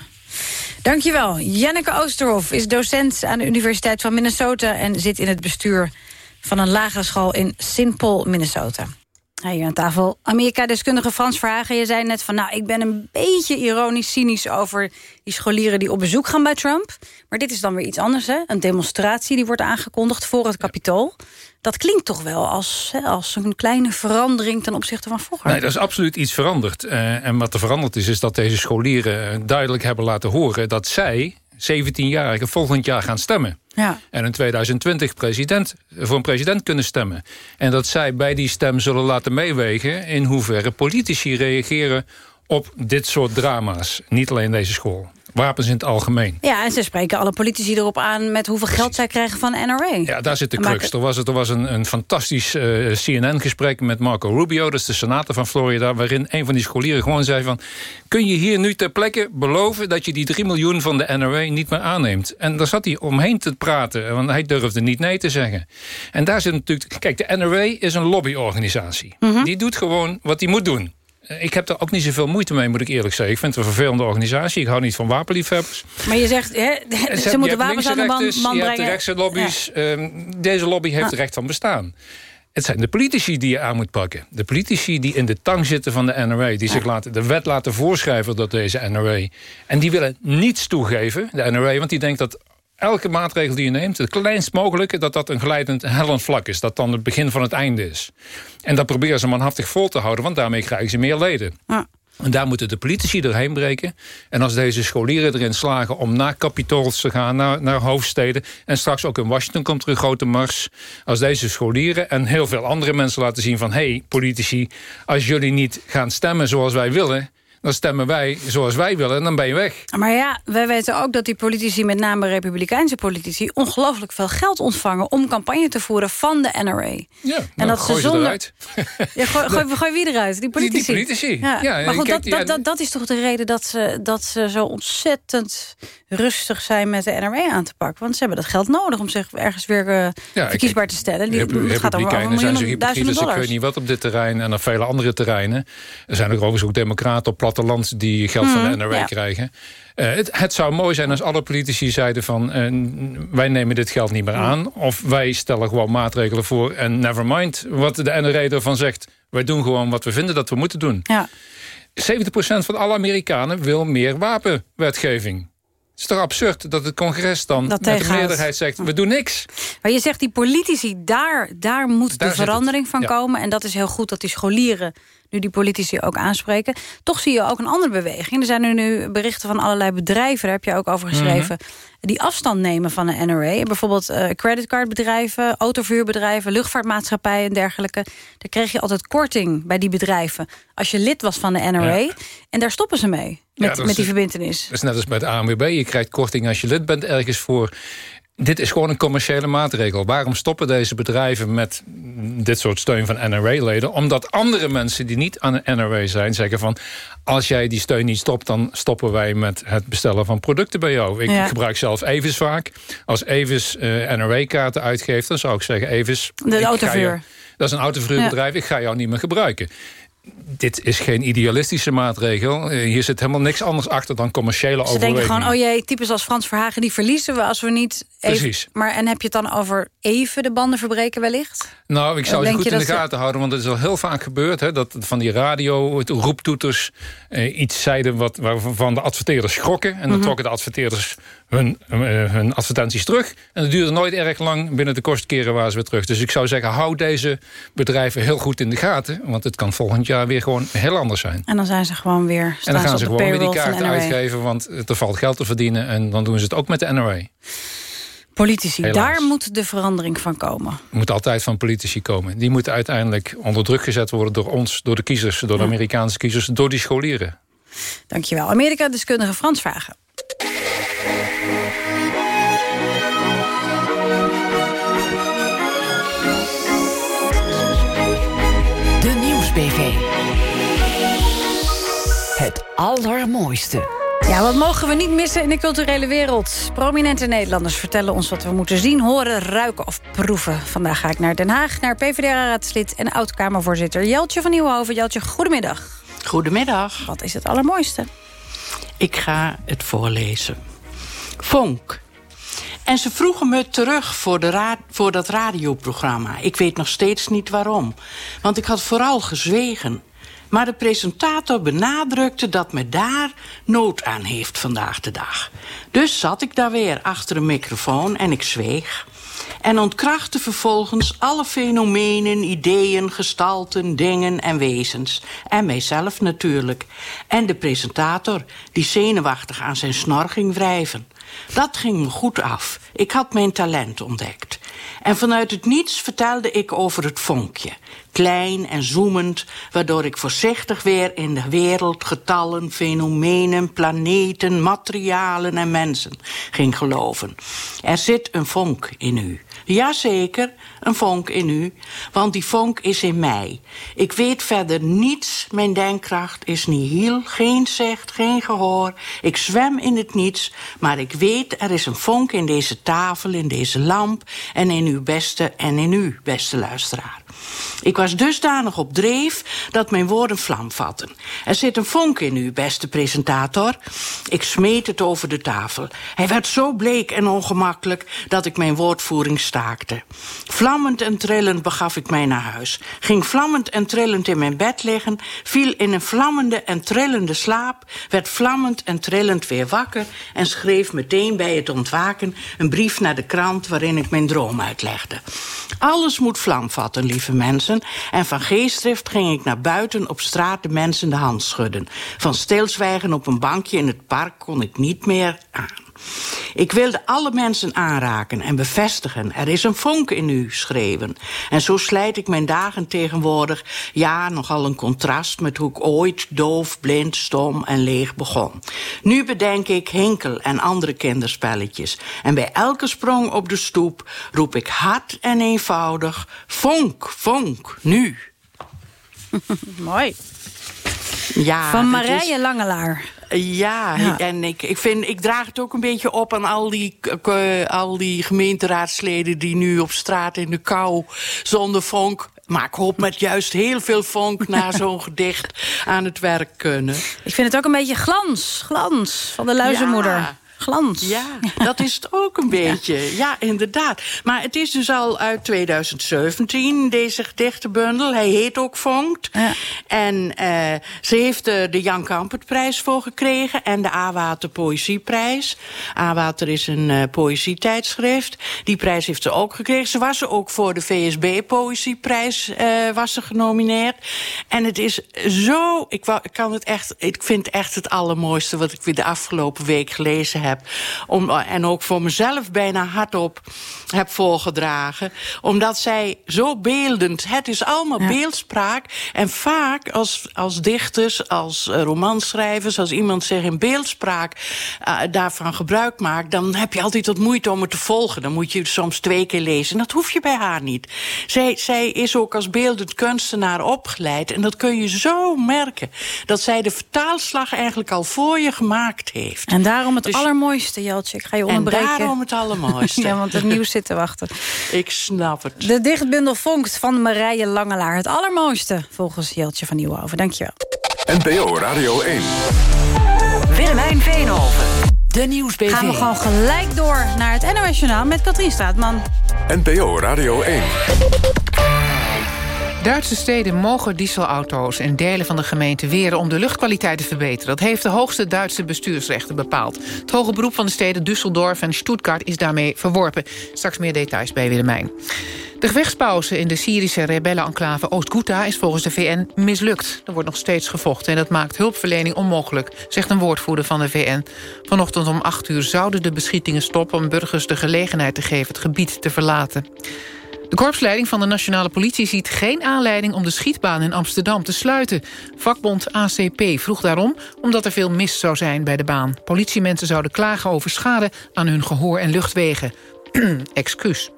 Speaker 2: Dankjewel. Janneke Oosterhof is docent aan de Universiteit van Minnesota... en zit in het bestuur van een lagere school in St. Paul, Minnesota. Hier aan tafel, Amerika-deskundige Frans Verhagen. Je zei net van, nou, ik ben een beetje ironisch, cynisch... over die scholieren die op bezoek gaan bij Trump. Maar dit is dan weer iets anders, hè? Een demonstratie die wordt aangekondigd voor het Capitool. Dat klinkt toch wel als, hè, als een kleine verandering... ten opzichte van vroeger.
Speaker 13: Nee, dat is absoluut iets veranderd. Uh, en wat er veranderd is, is dat deze scholieren duidelijk hebben laten horen... dat zij, 17-jarigen, volgend jaar gaan stemmen.
Speaker 2: Ja.
Speaker 13: En in 2020 president, voor een president kunnen stemmen. En dat zij bij die stem zullen laten meewegen... in hoeverre politici reageren op dit soort drama's. Niet alleen deze school. Wapens in het algemeen.
Speaker 2: Ja, en ze spreken alle politici erop aan... met hoeveel geld zij krijgen van NRA.
Speaker 13: Ja, daar zit de crux. Er was, er was een, een fantastisch uh, CNN-gesprek met Marco Rubio... dat is de senator van Florida... waarin een van die scholieren gewoon zei van... kun je hier nu ter plekke beloven... dat je die 3 miljoen van de NRA niet meer aanneemt? En daar zat hij omheen te praten... want hij durfde niet nee te zeggen. En daar zit natuurlijk... Kijk, de NRA is een lobbyorganisatie. Mm -hmm. Die doet gewoon wat hij moet doen. Ik heb er ook niet zoveel moeite mee, moet ik eerlijk zeggen. Ik vind het een vervelende organisatie. Ik hou niet van wapenliefhebbers.
Speaker 2: Maar je zegt, hè, ze, ze moeten wapens aan de man, man brengen. Je hebt
Speaker 13: de rechtse lobby's. Ja. Um, deze lobby heeft ah. recht van bestaan. Het zijn de politici die je aan moet pakken. De politici die in de tang zitten van de NRA. Die zich laten, de wet laten voorschrijven door deze NRA. En die willen niets toegeven, de NRA. Want die denkt dat elke maatregel die je neemt, het kleinst mogelijke... dat dat een glijdend hellend vlak is. Dat dan het begin van het einde is. En dat proberen ze manhaftig vol te houden... want daarmee krijgen ze meer leden.
Speaker 2: Ja.
Speaker 13: En daar moeten de politici doorheen breken. En als deze scholieren erin slagen om naar kapitools te gaan... Naar, naar hoofdsteden, en straks ook in Washington komt er een grote mars... als deze scholieren en heel veel andere mensen laten zien van... hé, hey, politici, als jullie niet gaan stemmen zoals wij willen dan stemmen wij zoals wij willen en dan ben je weg.
Speaker 2: Maar ja, wij weten ook dat die politici, met name republikeinse politici... ongelooflijk veel geld ontvangen om campagne te voeren van de NRA.
Speaker 13: Ja, en
Speaker 2: nou,
Speaker 13: dat ze zonder...
Speaker 2: eruit. Ja, gooi, gooi, gooi wie eruit? Die politici.
Speaker 13: Die, die politici.
Speaker 2: Ja.
Speaker 13: ja
Speaker 2: maar goed,
Speaker 13: kijk,
Speaker 2: dat, dat, dat, dat, is toch de reden dat ze, dat ze zo ontzettend rustig zijn met de NRA aan te pakken. Want ze hebben dat geld nodig om zich ergens weer uh, verkiesbaar te stellen. Die,
Speaker 13: Repu
Speaker 2: het gaat over
Speaker 13: zijn zo hypocriet dus ik weet niet wat op dit terrein en op vele andere terreinen. Er zijn er overigens ook democraten op platteland die geld van de NRA ja. krijgen. Uh, het, het, zou mooi zijn als alle politici zeiden van... Uh, wij nemen dit geld niet meer aan. Of wij stellen gewoon maatregelen voor. En never mind wat de NRA ervan zegt. Wij doen gewoon wat we vinden dat we moeten doen.
Speaker 2: Ja.
Speaker 13: 70% van alle Amerikanen wil meer wapenwetgeving. Het is toch absurd dat het congres dan
Speaker 2: dat
Speaker 13: met de meerderheid zegt... we doen niks.
Speaker 2: Maar je zegt die politici, daar, daar moet daar de verandering van ja. komen. En dat is heel goed dat die scholieren nu die politici ook aanspreken. Toch zie je ook een andere beweging. Er zijn er nu berichten van allerlei bedrijven, daar heb je ook over geschreven... Mm -hmm. die afstand nemen van de NRA. Bijvoorbeeld uh, creditcardbedrijven, autovuurbedrijven... luchtvaartmaatschappijen en dergelijke. Daar kreeg je altijd korting bij die bedrijven... als je lid was van de NRA. Ja. En daar stoppen ze mee. Met, ja, met die verbindenis.
Speaker 13: Dat is net als bij de ANWB. Je krijgt korting als je lid bent ergens voor. Dit is gewoon een commerciële maatregel. Waarom stoppen deze bedrijven met dit soort steun van NRA-leden? Omdat andere mensen die niet aan de NRA zijn zeggen van... als jij die steun niet stopt, dan stoppen wij met het bestellen van producten bij jou. Ik ja. gebruik zelf Evis vaak. Als Evis uh, NRA-kaarten uitgeeft, dan zou ik zeggen... Evis,
Speaker 2: de autovuur.
Speaker 13: Dat is een autovuurbedrijf, ja. ik ga jou niet meer gebruiken dit is geen idealistische maatregel. Hier zit helemaal niks anders achter dan commerciële overwegingen.
Speaker 2: Ze denken gewoon, oh jee, types als Frans Verhagen... die verliezen we als we niet even...
Speaker 13: Precies.
Speaker 2: Maar en heb je het dan over even de banden verbreken wellicht?
Speaker 13: Nou, ik zou het goed in de gaten ze... houden... want het is al heel vaak gebeurd... Hè, dat van die radio, het roeptoeters... Eh, iets zeiden wat, waarvan de adverteerders schrokken... en dan mm -hmm. trokken de adverteerders hun, uh, hun advertenties terug. En dat duurde nooit erg lang. Binnen de kortste keren waren ze weer terug. Dus ik zou zeggen, hou deze bedrijven heel goed in de gaten. Want het kan volgend jaar weer gewoon heel anders zijn.
Speaker 2: En dan zijn ze gewoon weer
Speaker 13: En dan gaan ze,
Speaker 2: ze
Speaker 13: gewoon weer die kaarten uitgeven. Want er valt geld te verdienen. En dan doen ze het ook met de NRA.
Speaker 2: Politici, Helaas. daar moet de verandering van komen.
Speaker 13: moet altijd van politici komen. Die moeten uiteindelijk onder druk gezet worden door ons, door de kiezers, door de ja. Amerikaanse kiezers, door die scholieren.
Speaker 2: Dankjewel. Amerika-deskundige Frans Vragen.
Speaker 12: De Nieuwsbv. Het allermooiste.
Speaker 2: Ja, wat mogen we niet missen in de culturele wereld? Prominente Nederlanders vertellen ons wat we moeten zien, horen, ruiken of proeven. Vandaag ga ik naar Den Haag, naar PvdA-raadslid en oud-Kamervoorzitter Jeltje van Nieuwenhoven. Jeltje, goedemiddag.
Speaker 16: Goedemiddag.
Speaker 2: Wat is het allermooiste?
Speaker 16: Ik ga het voorlezen. Vonk. En ze vroegen me terug voor, de ra voor dat radioprogramma. Ik weet nog steeds niet waarom. Want ik had vooral gezwegen. Maar de presentator benadrukte dat me daar nood aan heeft vandaag de dag. Dus zat ik daar weer achter een microfoon en ik zweeg. En ontkrachtte vervolgens alle fenomenen, ideeën, gestalten, dingen en wezens. En mijzelf natuurlijk. En de presentator, die zenuwachtig aan zijn snor ging wrijven. Dat ging me goed af. Ik had mijn talent ontdekt. En vanuit het niets vertelde ik over het vonkje. Klein en zoemend, waardoor ik voorzichtig weer in de wereld getallen, fenomenen, planeten, materialen en mensen ging geloven. Er zit een vonk in u. Jazeker, een vonk in u, want die vonk is in mij. Ik weet verder niets, mijn denkkracht is nihil, geen zicht, geen gehoor. Ik zwem in het niets, maar ik weet er is een vonk in deze tafel, in deze lamp... en in uw beste en in u, beste luisteraar. Ik was dusdanig op dreef dat mijn woorden vlam vatten. Er zit een vonk in u, beste presentator. Ik smeet het over de tafel. Hij werd zo bleek en ongemakkelijk dat ik mijn woordvoering staakte. Vlammend en trillend begaf ik mij naar huis. Ging vlammend en trillend in mijn bed liggen... viel in een vlammende en trillende slaap... werd vlammend en trillend weer wakker... en schreef meteen bij het ontwaken een brief naar de krant... waarin ik mijn droom uitlegde. Alles moet vlam vatten, lieve mensen. En van geestdrift ging ik naar buiten op straat de mensen de hand schudden. Van stilzwijgen op een bankje in het park kon ik niet meer aan. Ik wilde alle mensen aanraken en bevestigen. Er is een vonk in u, schreven. En zo slijt ik mijn dagen tegenwoordig... ja, nogal een contrast met hoe ik ooit doof, blind, stom en leeg begon. Nu bedenk ik Hinkel en andere kinderspelletjes. En bij elke sprong op de stoep roep ik hard en eenvoudig... vonk, vonk, nu.
Speaker 2: Mooi.
Speaker 16: Ja,
Speaker 2: Van
Speaker 16: is-
Speaker 2: Marije Langelaar.
Speaker 16: Ja,
Speaker 2: Ja.
Speaker 16: en ik, ik, vind, ik draag het ook een beetje op aan al die, al die gemeenteraadsleden... die nu op straat in de kou zonder vonk... maar ik hoop met juist heel veel vonk naar zo'n gedicht aan het werk kunnen.
Speaker 2: Ik vind het ook een beetje glans. Glans van de luizenmoeder.
Speaker 16: Ja.
Speaker 2: Glans.
Speaker 16: Ja, dat is het ook een beetje. Ja. inderdaad. Maar het is dus al uit 2017, deze gedichtenbundel. Hij heet ook Vonkt. En eh, ze heeft er de Jan Kampertprijs voor gekregen... en de A-Water Poëzieprijs. A-Water is een eh, poëzietijdschrift. Die prijs heeft ze ook gekregen. Ze was er ook voor de VSB Poëzieprijs eh, was ze genomineerd. En het is zo... Ik, kan het echt, ik vind het echt het allermooiste... wat ik weer de afgelopen week gelezen heb. Om, en ook voor mezelf bijna hardop heb voorgedragen. Omdat zij zo beeldend... Het is allemaal beeldspraak. En vaak als, als dichters, als eh, romanschrijvers... als iemand zich in beeldspraak eh, daarvan gebruik maakt... dan heb je altijd wat moeite om het te volgen. Dan moet je het soms twee keer lezen. En dat hoef je bij haar niet. Zij, zij is ook als beeldend kunstenaar opgeleid. En dat kun je zo merken. Dat zij de vertaalslag eigenlijk al voor je gemaakt heeft.
Speaker 2: En daarom het allermooiste, Jeltje. Ik ga je
Speaker 16: En
Speaker 2: onderbreken.
Speaker 16: daarom het allermooiste.
Speaker 2: ja, want het nieuws zit te wachten.
Speaker 16: Ik snap het.
Speaker 2: De dichtbundel Vonkt van Marije Langelaar. Het allermooiste, volgens Jeltje van Nieuwenhoven. Dankjewel.
Speaker 1: NPO Radio 1.
Speaker 12: Willemijn Veenhoven. De Nieuwsbv.
Speaker 2: Gaan we gewoon gelijk door naar het NOS Journaal met Katrien Straatman.
Speaker 1: NPO Radio 1.
Speaker 3: Duitse steden mogen dieselauto's en delen van de gemeente weren... om de luchtkwaliteit te verbeteren. Dat heeft de hoogste Duitse bestuursrechter bepaald. Het hoge beroep van de steden Düsseldorf en Stuttgart is daarmee verworpen. Straks meer details bij Willemijn. De gevechtspauze in de Syrische rebellenenclave Oost-Ghouta... is volgens de VN mislukt. Er wordt nog steeds gevochten en dat maakt hulpverlening onmogelijk... zegt een woordvoerder van de VN. Vanochtend om 8 uur zouden de beschietingen stoppen... om burgers de gelegenheid te geven het gebied te verlaten. De korpsleiding van de nationale politie ziet geen aanleiding... om de schietbaan in Amsterdam te sluiten. Vakbond ACP vroeg daarom omdat er veel mist zou zijn bij de baan. Politiemensen zouden klagen over schade aan hun gehoor en luchtwegen. Excuus.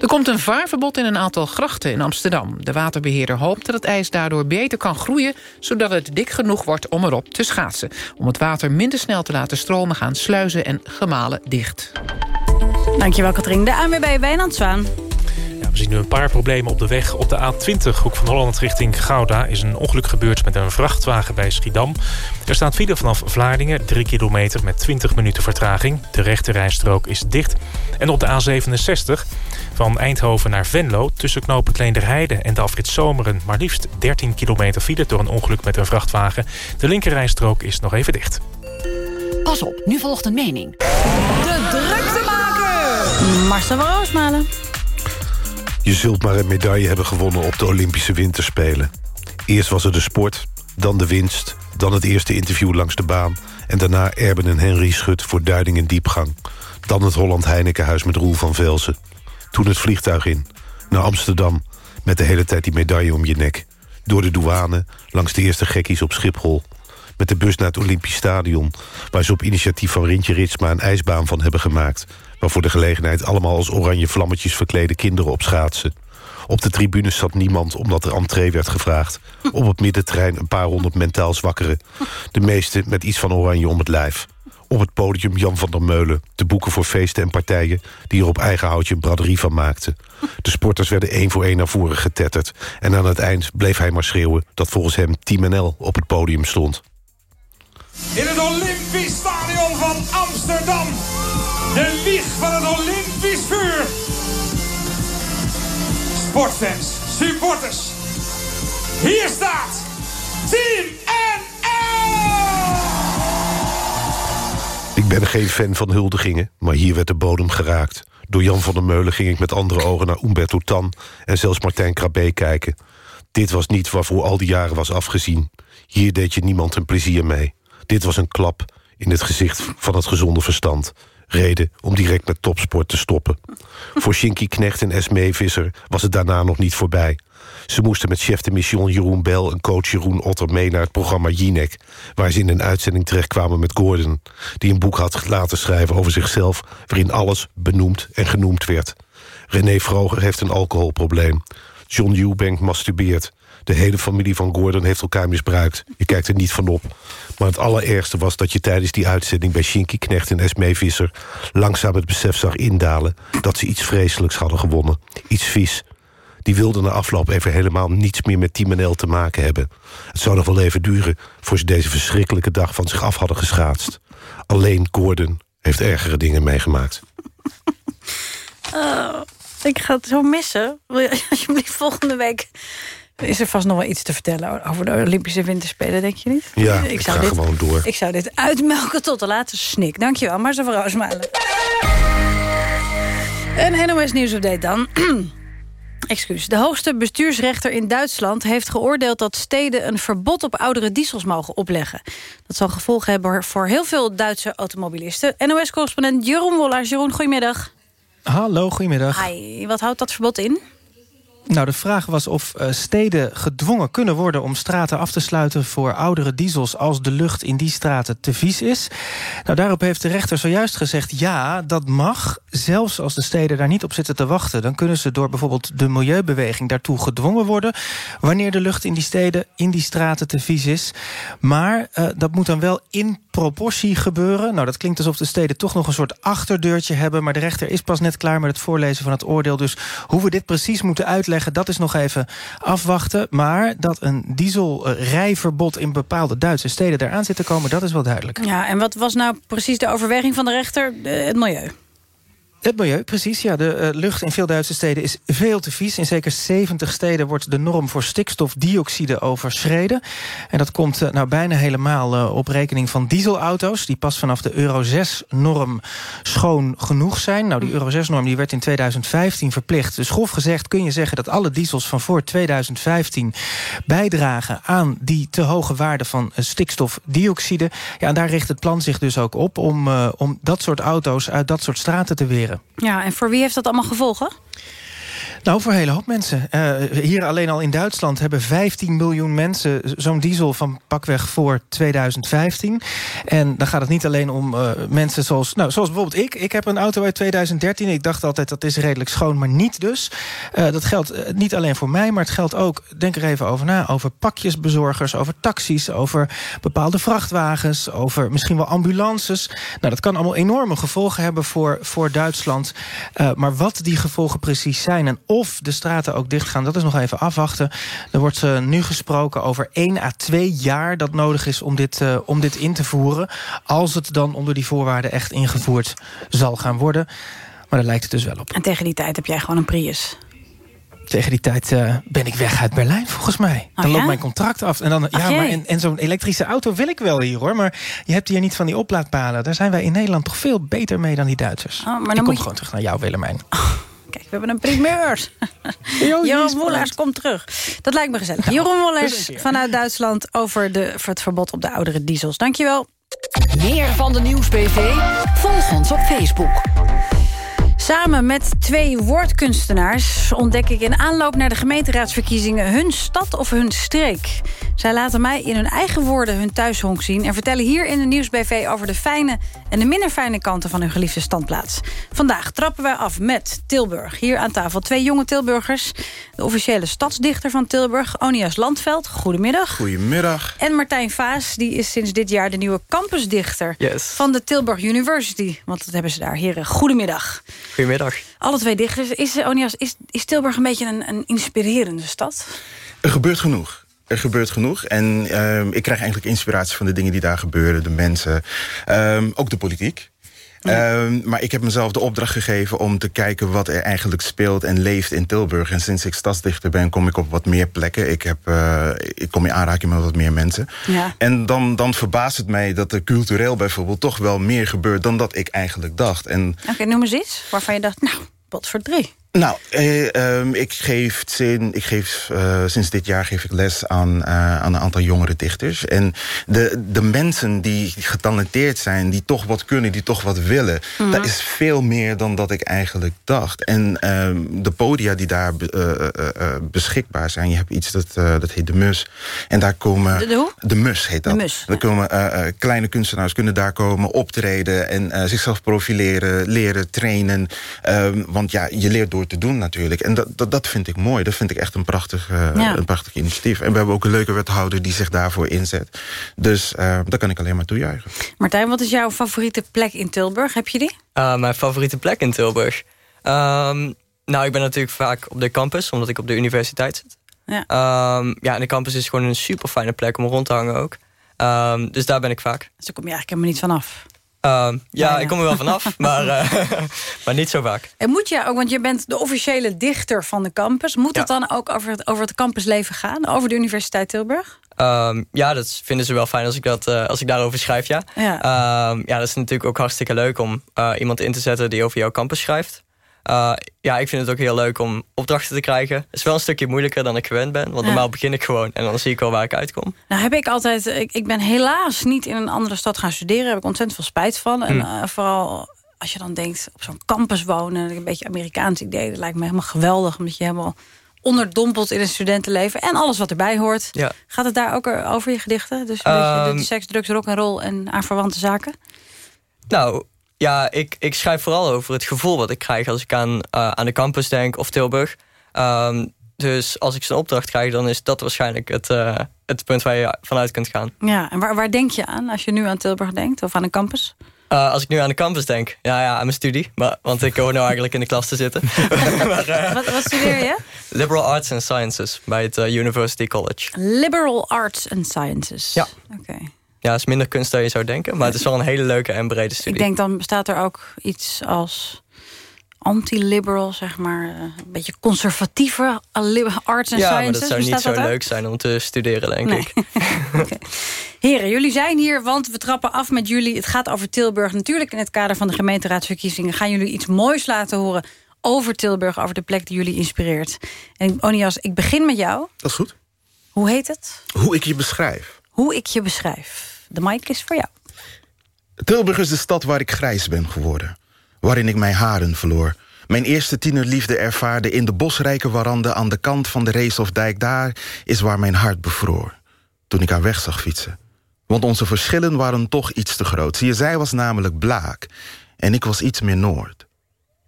Speaker 3: Er komt een vaarverbod in een aantal grachten in Amsterdam. De waterbeheerder hoopt dat het ijs daardoor beter kan groeien... zodat het dik genoeg wordt om erop te schaatsen. Om het water minder snel te laten stromen... gaan sluizen en gemalen dicht.
Speaker 2: Dankjewel, Katrien. De ANWB Wijnand Zwaan.
Speaker 17: Zien nu een paar problemen op de weg. Op de A20, hoek van Holland richting Gouda... is een ongeluk gebeurd met een vrachtwagen bij Schiedam. Er staat file vanaf Vlaardingen, 3 kilometer met 20 minuten vertraging. De rechte rijstrook is dicht. En op de A67 van Eindhoven naar Venlo... tussen knopen Kleinderheide en de afrit Zomeren... maar liefst 13 kilometer file door een ongeluk met een vrachtwagen. De linkerrijstrook is nog even dicht.
Speaker 12: Pas op, nu volgt een mening.
Speaker 2: De druktemaker! Marcel van Roosmalen.
Speaker 18: Je zult maar een medaille hebben gewonnen op de Olympische Winterspelen. Eerst was er de sport, dan de winst, dan het eerste interview langs de baan... en daarna Erben en Henry Schut voor duiding en diepgang. Dan het Holland Heinekenhuis met Roel van Velsen. Toen het vliegtuig in, naar Amsterdam... met de hele tijd die medaille om je nek. Door de douane, langs de eerste gekkies op Schiphol... met de bus naar het Olympisch Stadion... waar ze op initiatief van Rintje Ritsma een ijsbaan van hebben gemaakt... waar voor de gelegenheid allemaal als oranje vlammetjes verklede kinderen op schaatsen. Op de tribunes zat niemand omdat er entree werd gevraagd. Op het middentrein een paar honderd mentaal zwakkeren. De meeste met iets van oranje om het lijf. Op het podium Jan van der Meulen, de boeken voor feesten en partijen... die er op eigen houtje een braderie van maakten. De sporters werden één voor één naar voren getetterd... en aan het eind bleef hij maar schreeuwen... dat volgens hem Team NL op het podium stond.
Speaker 19: In het Olympisch Stadion van Amsterdam. De wieg van het Olympisch vuur. Sportfans, supporters. Hier staat Team
Speaker 18: Ik ben geen fan van huldigingen, maar hier werd de bodem geraakt. Door Jan van der Meulen ging ik met andere ogen naar Umberto Tan... en zelfs Martijn Krabbe kijken. Dit was niet waarvoor al die jaren was afgezien. Hier deed je niemand een plezier mee. Dit was een klap in het gezicht van het gezonde verstand. Reden om direct met topsport te stoppen. Voor Shinky Knecht en Esmee Visser was het daarna nog niet voorbij. Ze moesten met chef de mission Jeroen Bel en coach Jeroen Otter mee naar het programma Jinek... waar ze in een uitzending terechtkwamen met Gordon... die een boek had laten schrijven over zichzelf... waarin alles benoemd en genoemd werd. René Vroger heeft een alcoholprobleem. John Eubank masturbeert. De hele familie van Gordon heeft elkaar misbruikt. Je kijkt er niet van op. Maar het allerergste was dat je tijdens die uitzending... bij Shinky Knecht en Esmee Visser... langzaam het besef zag indalen... dat ze iets vreselijks hadden gewonnen. Iets vies. Die wilden na afloop even helemaal niets meer met Team NL te maken hebben. Het zou nog wel even duren... voor ze deze verschrikkelijke dag van zich af hadden geschaatst. Alleen Gordon heeft ergere dingen meegemaakt.
Speaker 2: Oh, ik ga het zo missen. Wil je alsjeblieft volgende week... Is er vast nog wel iets te vertellen over de Olympische Winterspelen, denk je niet?
Speaker 18: Ja, ik,
Speaker 2: zou
Speaker 18: ga
Speaker 2: dit,
Speaker 18: gewoon door.
Speaker 2: Ik zou dit uitmelken tot de laatste snik. Dankjewel, Marcel van Roosmalen. Een NOS Nieuwsupdate dan. Excuus. De hoogste bestuursrechter in Duitsland heeft geoordeeld... dat steden een verbod op oudere diesels mogen opleggen. Dat zal gevolgen hebben voor heel veel Duitse automobilisten. NOS-correspondent Jeroen Wollars. Jeroen, goedemiddag.
Speaker 20: Hallo, goedemiddag.
Speaker 2: Hi, wat houdt dat verbod in?
Speaker 20: Nou, de vraag was of uh, steden gedwongen kunnen worden om straten af te sluiten voor oudere diesels als de lucht in die straten te vies is. Nou, daarop heeft de rechter zojuist gezegd ja, dat mag, zelfs als de steden daar niet op zitten te wachten. Dan kunnen ze door bijvoorbeeld de milieubeweging daartoe gedwongen worden wanneer de lucht in die steden, in die straten te vies is. Maar uh, dat moet dan wel in proportie gebeuren. Nou, dat klinkt alsof de steden toch nog een soort achterdeurtje hebben, maar de rechter is pas net klaar met het voorlezen van het oordeel. Dus hoe we dit precies moeten uitleggen dat is nog even afwachten. Maar dat een dieselrijverbod in bepaalde Duitse steden eraan zit te komen... dat is wel duidelijk.
Speaker 2: Ja, en wat was nou precies de overweging van de rechter? het milieu.
Speaker 20: Het milieu, precies. Ja, de uh, lucht in veel Duitse steden is veel te vies. In zeker 70 steden wordt de norm voor stikstofdioxide overschreden. En dat komt uh, nou bijna helemaal uh, op rekening van dieselauto's... die pas vanaf de Euro 6-norm schoon genoeg zijn. Nou, die Euro 6-norm die werd in 2015 verplicht. Dus grof gezegd kun je zeggen dat alle diesels van voor 2015... bijdragen aan die te hoge waarde van stikstofdioxide. Ja, en daar richt het plan zich dus ook op... om, om dat soort auto's uit dat soort straten te weren.
Speaker 2: Ja, en voor wie heeft dat allemaal gevolgen?
Speaker 20: Nou, voor een hele hoop mensen. Uh, hier alleen al in Duitsland hebben 15 miljoen mensen... zo'n diesel van pakweg voor 2015. En dan gaat het niet alleen om uh, mensen zoals... Nou, zoals bijvoorbeeld ik. Ik heb een auto uit 2013. Ik dacht altijd dat is redelijk schoon, maar niet dus. Uh, dat geldt niet alleen voor mij, maar het geldt ook... denk er even over na, over pakjesbezorgers... over taxis, over bepaalde vrachtwagens... over misschien wel ambulances. Nou, dat kan allemaal enorme gevolgen hebben voor, voor Duitsland. maar wat die gevolgen precies zijn... en of de straten ook dichtgaan, dat is nog even afwachten. Er wordt uh, nu gesproken over 1 à 2 jaar dat nodig is om dit, uh, om dit in te voeren. Als het dan onder die voorwaarden echt ingevoerd zal gaan worden. Maar daar lijkt het dus wel op.
Speaker 2: En tegen die tijd heb jij gewoon een Prius?
Speaker 20: Tegen die tijd uh, ben ik weg uit Berlijn, volgens mij. Dan
Speaker 2: oh,
Speaker 20: loopt mijn contract af. En, dan,
Speaker 2: Ach,
Speaker 20: ja, maar en, en zo'n elektrische auto wil ik wel hier, hoor. Maar je hebt hier niet van die oplaadpalen. Daar zijn wij in Nederland toch veel beter mee dan die Duitsers.
Speaker 2: Oh, maar dan
Speaker 20: ik kom
Speaker 2: je-
Speaker 20: gewoon terug naar jou, Willemijn.
Speaker 2: Kijk, we hebben een primeur. Jeroen Wollers komt terug. Dat lijkt me gezellig. Jeroen Wollers vanuit Duitsland over de, het verbod op de oudere diesels. Dankjewel.
Speaker 12: Meer van de Nieuwsbv? Volg ons op Facebook.
Speaker 2: Samen met twee woordkunstenaars ontdek ik in aanloop naar de gemeenteraadsverkiezingen hun stad of hun streek. Zij laten mij in hun eigen woorden hun thuishonk zien... en vertellen hier in de Nieuwsbv over de fijne en de minder fijne kanten van hun geliefde standplaats. Vandaag trappen wij af met Tilburg. Hier aan tafel twee jonge Tilburgers. De officiële stadsdichter van Tilburg, Onias Landveld. Goedemiddag.
Speaker 21: Goedemiddag.
Speaker 2: En Martijn Vaas, die is sinds dit jaar de nieuwe campusdichter...
Speaker 21: Yes.
Speaker 2: van de Tilburg University. Want dat hebben ze daar. Heren, goedemiddag.
Speaker 22: Goedemiddag.
Speaker 2: Alle twee dichters. Is, eh, Onias, is, is Tilburg een beetje een, een inspirerende stad?
Speaker 21: Er gebeurt genoeg. Er gebeurt genoeg. En ehm, ik krijg eigenlijk inspiratie van de dingen die daar gebeuren. De mensen. Ehm, ook de politiek. Ehm, maar ik heb mezelf de opdracht gegeven om te kijken wat er eigenlijk speelt en leeft in Tilburg. En sinds ik stadsdichter ben, kom ik op wat meer plekken. Ik, heb, eh, ik kom in aanraking met wat meer mensen.
Speaker 2: Ja.
Speaker 21: En dan, dan verbaast het mij dat er cultureel bijvoorbeeld toch wel meer gebeurt dan dat ik eigenlijk dacht. En
Speaker 2: Oké, noem eens iets waarvan je dacht, nou, wat voor drie.
Speaker 21: Nou, eh, ehm, ik geef, zin, ik geef eh, sinds dit jaar geef ik les aan, eh, aan een aantal jongere dichters. En de, de mensen die getalenteerd zijn, die toch wat kunnen, die toch wat willen...
Speaker 23: Mhm.
Speaker 21: dat is veel meer dan dat ik eigenlijk dacht. En ehm, de podia die daar be- beschikbaar zijn... je hebt iets dat, dat heet De Mus. En daar komen...
Speaker 2: De- de hoe?
Speaker 21: De Mus heet dat.
Speaker 2: De Mus,
Speaker 21: komen eh, kleine kunstenaars kunnen daar komen, optreden... en zichzelf profileren, leren, trainen. Ehm, want ja, je leert door te doen natuurlijk. En dat, dat, dat vind ik mooi. Dat vind ik echt een prachtig, eh,
Speaker 2: Ja.
Speaker 21: een prachtig initiatief. En we hebben ook een leuke wethouder die zich daarvoor inzet. Dus eh daar kan ik alleen maar toejuichen.
Speaker 2: Martijn, wat is jouw favoriete plek in Tilburg? Heb je die?
Speaker 22: Uh, mijn favoriete plek in Tilburg? Ehm, nou, ik ben natuurlijk vaak op de campus, omdat ik op de universiteit zit.
Speaker 2: Ja.
Speaker 22: Ehm, ja, en de campus is gewoon een super fijne plek om rond te hangen ook. Ehm, dus daar ben ik vaak.
Speaker 2: Dus daar kom je eigenlijk helemaal niet vanaf.
Speaker 22: Ehm, ja, ik kom er wel vanaf, maar, eh, maar niet zo vaak.
Speaker 2: En moet je ook, want je bent de officiële dichter van de campus... moet het dan ook over het, over het campusleven gaan? Over de Universiteit Tilburg?
Speaker 22: Ehm, ja, dat vinden ze wel fijn als ik, dat, eh, als ik daarover schrijf, ja.
Speaker 2: Ja.
Speaker 22: Ehm, ja, dat is natuurlijk ook hartstikke leuk om eh, iemand in te zetten die over jouw campus schrijft. Eh, ja, ik vind het ook heel leuk om opdrachten te krijgen. Het is wel een stukje moeilijker dan ik gewend ben. Want
Speaker 2: Ja.
Speaker 22: normaal begin ik gewoon en dan zie ik wel waar ik uitkom.
Speaker 2: Nou heb ik altijd... Ik, ik ben helaas niet in een andere stad gaan studeren. Daar heb ik ontzettend veel spijt van. En
Speaker 22: Hmm.
Speaker 2: eh, vooral als je dan denkt op zo'n campus wonen... een beetje Amerikaans idee, dat lijkt me helemaal geweldig... omdat je helemaal onderdompelt in het studentenleven... en alles wat erbij hoort.
Speaker 22: Ja.
Speaker 2: Gaat het daar ook over je gedichten? Dus een beetje
Speaker 22: Ehm,
Speaker 2: de seks, drugs, rock en roll en aanverwante zaken?
Speaker 22: Nou, ja, ik, ik schrijf vooral over het gevoel wat ik krijg... als ik aan, eh, aan de campus denk of Tilburg. Ehm, dus als ik zo'n opdracht krijg, dan is dat waarschijnlijk het, eh, het punt waar je vanuit kunt gaan.
Speaker 2: Ja, en waar, waar denk je aan als je nu aan Tilburg denkt? Of aan een campus?
Speaker 22: Eh, als ik nu aan de campus denk, ja, ja, aan mijn studie. Maar, want ik hoor nou eigenlijk in de klas te zitten. maar,
Speaker 2: Wat, wat studeer je?
Speaker 22: Liberal Arts and Sciences bij het University College.
Speaker 2: Liberal Arts and Sciences.
Speaker 22: Ja.
Speaker 2: Oké.
Speaker 22: Ja, het is minder kunst dan je zou denken. Maar het is wel een hele leuke en brede studie.
Speaker 2: Ik denk dan bestaat er ook iets als anti-liberal, zeg maar. eh, Een beetje conservatieve arts
Speaker 22: ja, maar
Speaker 2: sciences.
Speaker 22: dat zou niet zo leuk zijn om te studeren, denk
Speaker 2: Nee.
Speaker 22: ik.
Speaker 2: Heren, jullie zijn hier, want we trappen af met jullie. Het gaat over Tilburg. Natuurlijk in het kader van de gemeenteraadsverkiezingen... gaan jullie iets moois laten horen over Tilburg... over de plek die jullie inspireert. En Onias, ik begin met jou.
Speaker 21: Dat is goed.
Speaker 2: Hoe heet het?
Speaker 21: Hoe ik je beschrijf.
Speaker 2: Hoe ik je beschrijf. De mic is voor jou.
Speaker 21: Tilburg is de stad waar ik grijs ben geworden. Waarin ik mijn haren verloor. Mijn eerste tienerliefde ervaarde in de bosrijke warande... aan de kant van de Reesofdijk. Daar is waar mijn hart bevroor. Toen ik haar weg zag fietsen. Want onze verschillen waren toch iets te groot. Zie je, zij was namelijk blaak. En ik was iets meer noord.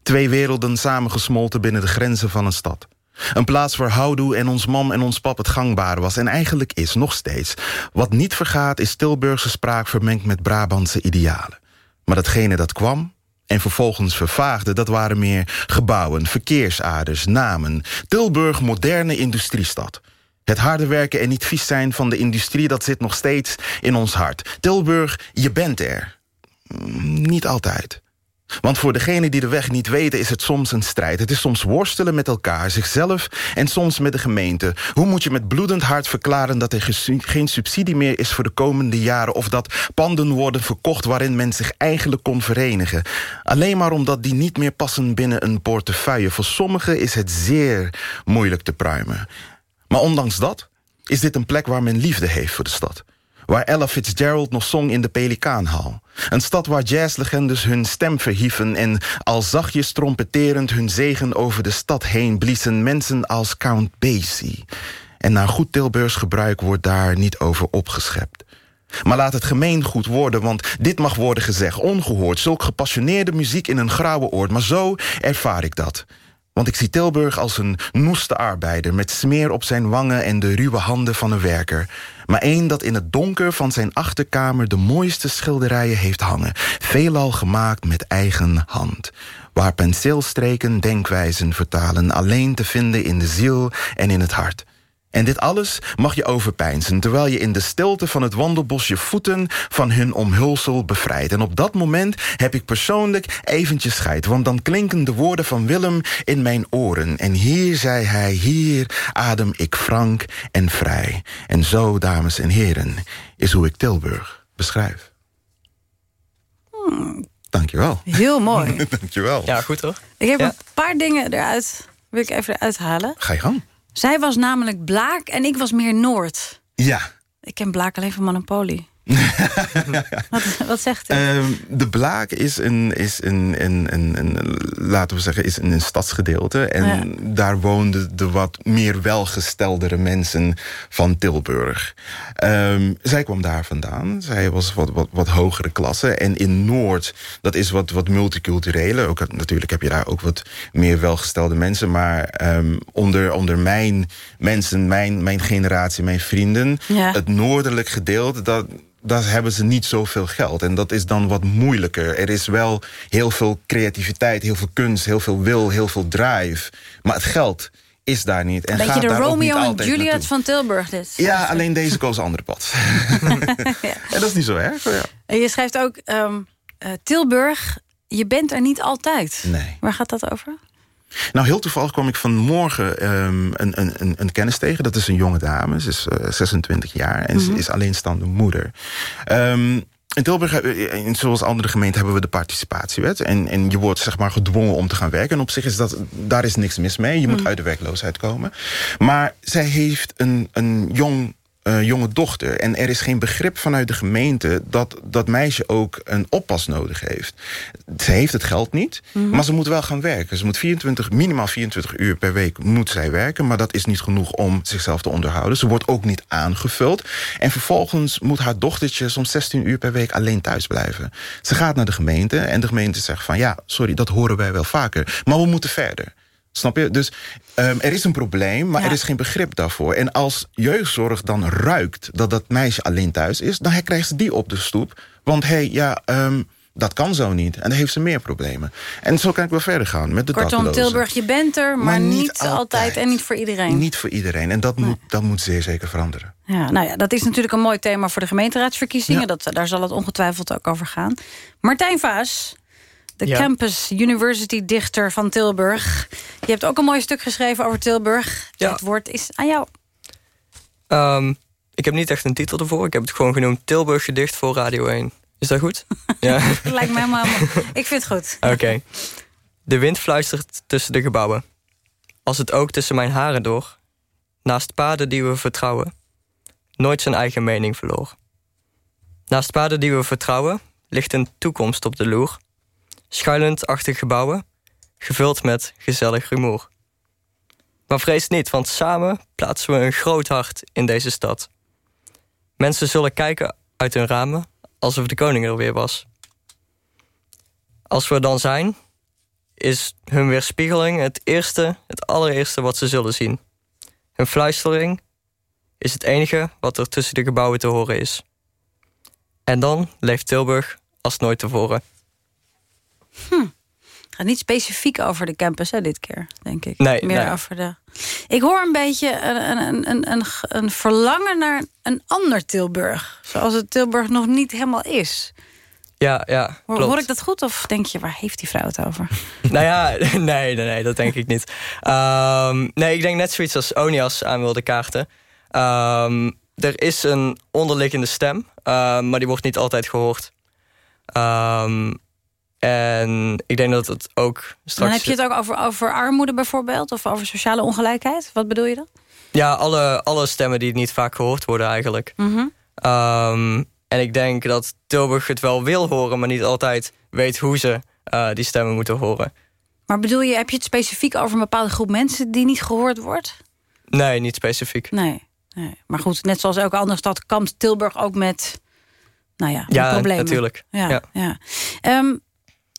Speaker 21: Twee werelden samengesmolten binnen de grenzen van een stad. Een plaats waar houdoe en ons mam en ons pap het gangbare was. En eigenlijk is, nog steeds. Wat niet vergaat is Tilburgse spraak vermengd met Brabantse idealen. Maar datgene dat kwam, en vervolgens vervaagde... dat waren meer gebouwen, verkeersaders, namen. Tilburg, moderne industriestad. Het harde werken en niet vies zijn van de industrie... dat zit nog steeds in ons hart. Tilburg, je bent er. Mm, Niet altijd. Want voor degenen die de weg niet weten is het soms een strijd. Het is soms worstelen met elkaar, zichzelf en soms met de gemeente. Hoe moet je met bloedend hart verklaren dat er geen subsidie meer is voor de komende jaren... of dat panden worden verkocht waarin men zich eigenlijk kon verenigen? Alleen maar omdat die niet meer passen binnen een portefeuille. Voor sommigen is het zeer moeilijk te pruimen. Maar ondanks dat is dit een plek waar men liefde heeft voor de stad. Waar Ella Fitzgerald nog zong in de Pelikaanhal. Een stad waar jazzlegendes hun stem verhieven... en al zachtjes trompeterend hun zegen over de stad heen... bliezen mensen als Count Basie. En naar goed Tilburgs gebruik wordt daar niet over opgeschept. Maar laat het gemeengoed worden, want dit mag worden gezegd. Ongehoord, zulk gepassioneerde muziek in een grauwe oord. Maar zo ervaar ik dat. Want ik zie Tilburg als een noeste arbeider... met smeer op zijn wangen en de ruwe handen van een werker. Maar één dat in het donker van zijn achterkamer... de mooiste schilderijen heeft hangen. Veelal gemaakt met eigen hand. Waar penseelstreken denkwijzen vertalen... alleen te vinden in de ziel en in het hart. En dit alles mag je overpeinzen... terwijl je in de stilte van het wandelbos je voeten... van hun omhulsel bevrijdt. En op dat moment heb ik persoonlijk eventjes scheid... want dan klinken de woorden van Willem in mijn oren. En hier, zei hij, hier adem ik frank en vrij. En zo, dames en heren, is hoe ik Tilburg beschrijf. Dankjewel.
Speaker 2: Heel mooi.
Speaker 21: Dankjewel.
Speaker 22: Ja, goed hoor.
Speaker 2: Ik heb
Speaker 22: Ja.
Speaker 2: een paar dingen eruit. Wil ik even eruit halen.
Speaker 21: Ga je gang.
Speaker 2: Zij was namelijk Blaak en ik was meer Noord.
Speaker 21: Ja.
Speaker 2: Ik ken Blaak alleen van Monopoly. wat, wat zegt u?
Speaker 21: Ehm, de Blaak is een, is een, een, een, een, laten we zeggen, is een, een stadsgedeelte. En
Speaker 2: Ja.
Speaker 21: daar woonden de wat meer welgesteldere mensen van Tilburg. Ehm, zij kwam daar vandaan. Zij was wat, wat, wat hogere klasse. En in Noord, dat is wat, wat multiculturele. Ook, natuurlijk heb je daar ook wat meer welgestelde mensen. Maar ehm, onder, onder mijn mensen, mijn, mijn generatie, mijn vrienden...
Speaker 2: Ja.
Speaker 21: het noordelijk gedeelte... dat daar hebben ze niet zoveel geld. En dat is dan wat moeilijker. Er is wel heel veel creativiteit, heel veel kunst, heel veel wil, heel veel drive. Maar het geld is daar niet. En
Speaker 2: beetje
Speaker 21: gaat
Speaker 2: de
Speaker 21: daar
Speaker 2: Romeo en Juliet
Speaker 21: naartoe.
Speaker 2: van Tilburg dit.
Speaker 21: Ja, alleen deze koos een ander pad. En dat is niet zo erg. Ja.
Speaker 2: En je schrijft ook ehm, eh, Tilburg, je bent er niet altijd.
Speaker 21: Nee.
Speaker 2: Waar gaat dat over?
Speaker 21: Nou, heel toevallig kwam ik vanmorgen ehm, een, een, een, een kennis tegen. Dat is een jonge dame. Ze is eh, 26 jaar en ze
Speaker 2: Mhm.
Speaker 21: is alleenstaande moeder. Ehm, in Tilburg, eh, in- zoals andere gemeenten, hebben we de participatiewet. En, en je wordt zeg maar gedwongen om te gaan werken. En op zich is dat, daar is niks mis mee. Je moet
Speaker 2: Mhm.
Speaker 21: uit de werkloosheid komen. Maar zij heeft een, een jong eh, jonge dochter. En er is geen begrip vanuit de gemeente dat dat meisje ook een oppas nodig heeft. Ze heeft het geld niet,
Speaker 2: Mhm.
Speaker 21: maar ze moet wel gaan werken. Ze moet 24, minimaal 24 uur per week moet zij werken. Maar dat is niet genoeg om zichzelf te onderhouden. Ze wordt ook niet aangevuld. En vervolgens moet haar dochtertje soms 16 uur per week alleen thuis blijven. Ze gaat naar de gemeente en de gemeente zegt van... ja, sorry, dat horen wij wel vaker. Maar we moeten verder. Snap je? Dus ehm, er is een probleem, maar
Speaker 2: Ja.
Speaker 21: er is geen begrip daarvoor. En als jeugdzorg dan ruikt dat dat meisje alleen thuis is... dan krijgt ze die op de stoep. Want hé, hey, ja, ehm, dat kan zo niet. En dan heeft ze meer problemen. En zo kan ik wel verder gaan met de
Speaker 2: Kortom,
Speaker 21: daklozen.
Speaker 2: Tilburg, je bent er, maar,
Speaker 21: Maar niet
Speaker 2: altijd.
Speaker 21: altijd.
Speaker 2: en niet voor iedereen.
Speaker 21: Niet voor iedereen. En dat, moet, dat moet zeer zeker veranderen.
Speaker 2: Ja, nou ja, dat is natuurlijk een mooi thema voor de gemeenteraadsverkiezingen.
Speaker 21: Ja.
Speaker 2: Dat, daar zal het ongetwijfeld ook over gaan. Martijn Vaas, de
Speaker 22: Ja.
Speaker 2: Campus University dichter van Tilburg. Je hebt ook een mooi stuk geschreven over Tilburg.
Speaker 22: Ja.
Speaker 2: Het woord is aan jou.
Speaker 22: Ehm, ik heb niet echt een titel ervoor. Ik heb het gewoon genoemd Tilburg gedicht voor Radio 1. Is dat goed? ja.
Speaker 2: Lijkt me helemaal... Ik vind het goed.
Speaker 22: Oké. De wind fluistert tussen de gebouwen. Als het ook tussen mijn haren door. Naast paden die we vertrouwen. Nooit zijn eigen mening verloor. Naast paden die we vertrouwen ligt een toekomst op de loer. Schuilend achter gebouwen, gevuld met gezellig rumoer. Maar vrees niet, want samen plaatsen we een groot hart in deze stad. Mensen zullen kijken uit hun ramen alsof de koning er weer was. Als we dan zijn, is hun weerspiegeling het eerste, het allereerste wat ze zullen zien. Hun fluistering is het enige wat er tussen de gebouwen te horen is. En dan leeft Tilburg als nooit tevoren.
Speaker 2: Het gaat niet specifiek over de campus, hè, dit keer, denk ik.
Speaker 22: Nee,
Speaker 2: Meer
Speaker 22: nee.
Speaker 2: over de... Ik hoor een beetje een, een, een, een, een verlangen naar een ander Tilburg. Zoals het Tilburg nog niet helemaal is.
Speaker 22: Ja, ja,
Speaker 2: Hoor,
Speaker 22: klopt.
Speaker 2: hoor ik dat goed of denk je, waar heeft die vrouw het over?
Speaker 22: Nou ja, nee, nee, nee, dat denk ik niet. Ehm, nee, ik denk net zoiets als Onias aan wilde kaarten. Ehm, er is een onderliggende stem, ehm, maar die wordt niet altijd gehoord. En ik denk dat het ook straks...
Speaker 2: Dan heb je het ook over, over armoede bijvoorbeeld? Of over sociale ongelijkheid? Wat bedoel je dan?
Speaker 22: Ja, alle, alle stemmen die niet vaak gehoord worden eigenlijk.
Speaker 2: Mhm.
Speaker 22: Ehm, en ik denk dat Tilburg het wel wil horen, maar niet altijd weet hoe ze eh, die stemmen moeten horen.
Speaker 2: Maar bedoel je, heb je het specifiek over een bepaalde groep mensen die niet gehoord wordt?
Speaker 22: Nee, niet specifiek.
Speaker 2: Nee. nee. Maar goed, net zoals elke andere stad kampt Tilburg ook met, nou ja,
Speaker 22: Ja,
Speaker 2: problemen.
Speaker 22: natuurlijk.
Speaker 2: Ja, ja.
Speaker 22: Ja.
Speaker 2: Ehm,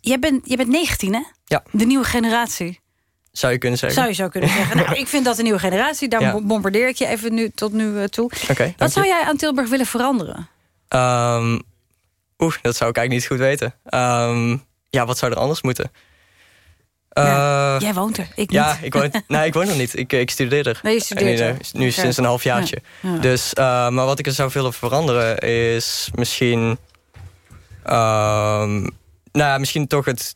Speaker 2: jij, bent, jij bent 19, hè?
Speaker 22: Ja.
Speaker 2: De nieuwe generatie.
Speaker 22: Zou je kunnen zeggen.
Speaker 2: Zou je zo kunnen zeggen. nou, ik vind dat een nieuwe generatie. Daar
Speaker 22: Ja.
Speaker 2: bombardeer ik je even nu, tot nu eh, toe.
Speaker 22: Oké, dank
Speaker 2: Wat zou
Speaker 22: je.
Speaker 2: jij aan Tilburg willen veranderen?
Speaker 22: Ehm, Oeh, dat zou ik eigenlijk niet goed weten. Ehm, ja, wat zou er anders moeten?
Speaker 2: Ja,
Speaker 22: Eh,
Speaker 2: jij woont er, ik
Speaker 22: ja,
Speaker 2: niet.
Speaker 22: ik woon, nee, ik woon er niet. Ik, ik studeer er.
Speaker 2: Nee, je studeert
Speaker 22: En,
Speaker 2: er.
Speaker 22: eh, Nu
Speaker 2: Oké.
Speaker 22: sinds een halfjaartje.
Speaker 2: Ja, ja.
Speaker 22: Dus, eh, maar wat ik er zou willen veranderen is misschien... ehm, nou ja, misschien toch het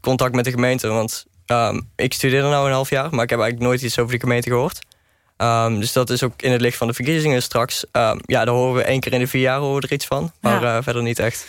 Speaker 22: contact met de gemeente. Want ehm, ik studeer er nou een half jaar, maar ik heb eigenlijk nooit iets over die gemeente gehoord. Ehm, dus dat is ook in het licht van de verkiezingen straks. Ehm, ja, daar horen we één keer in de vier jaar horen we er iets van. Maar
Speaker 2: Ja.
Speaker 22: eh, verder niet echt.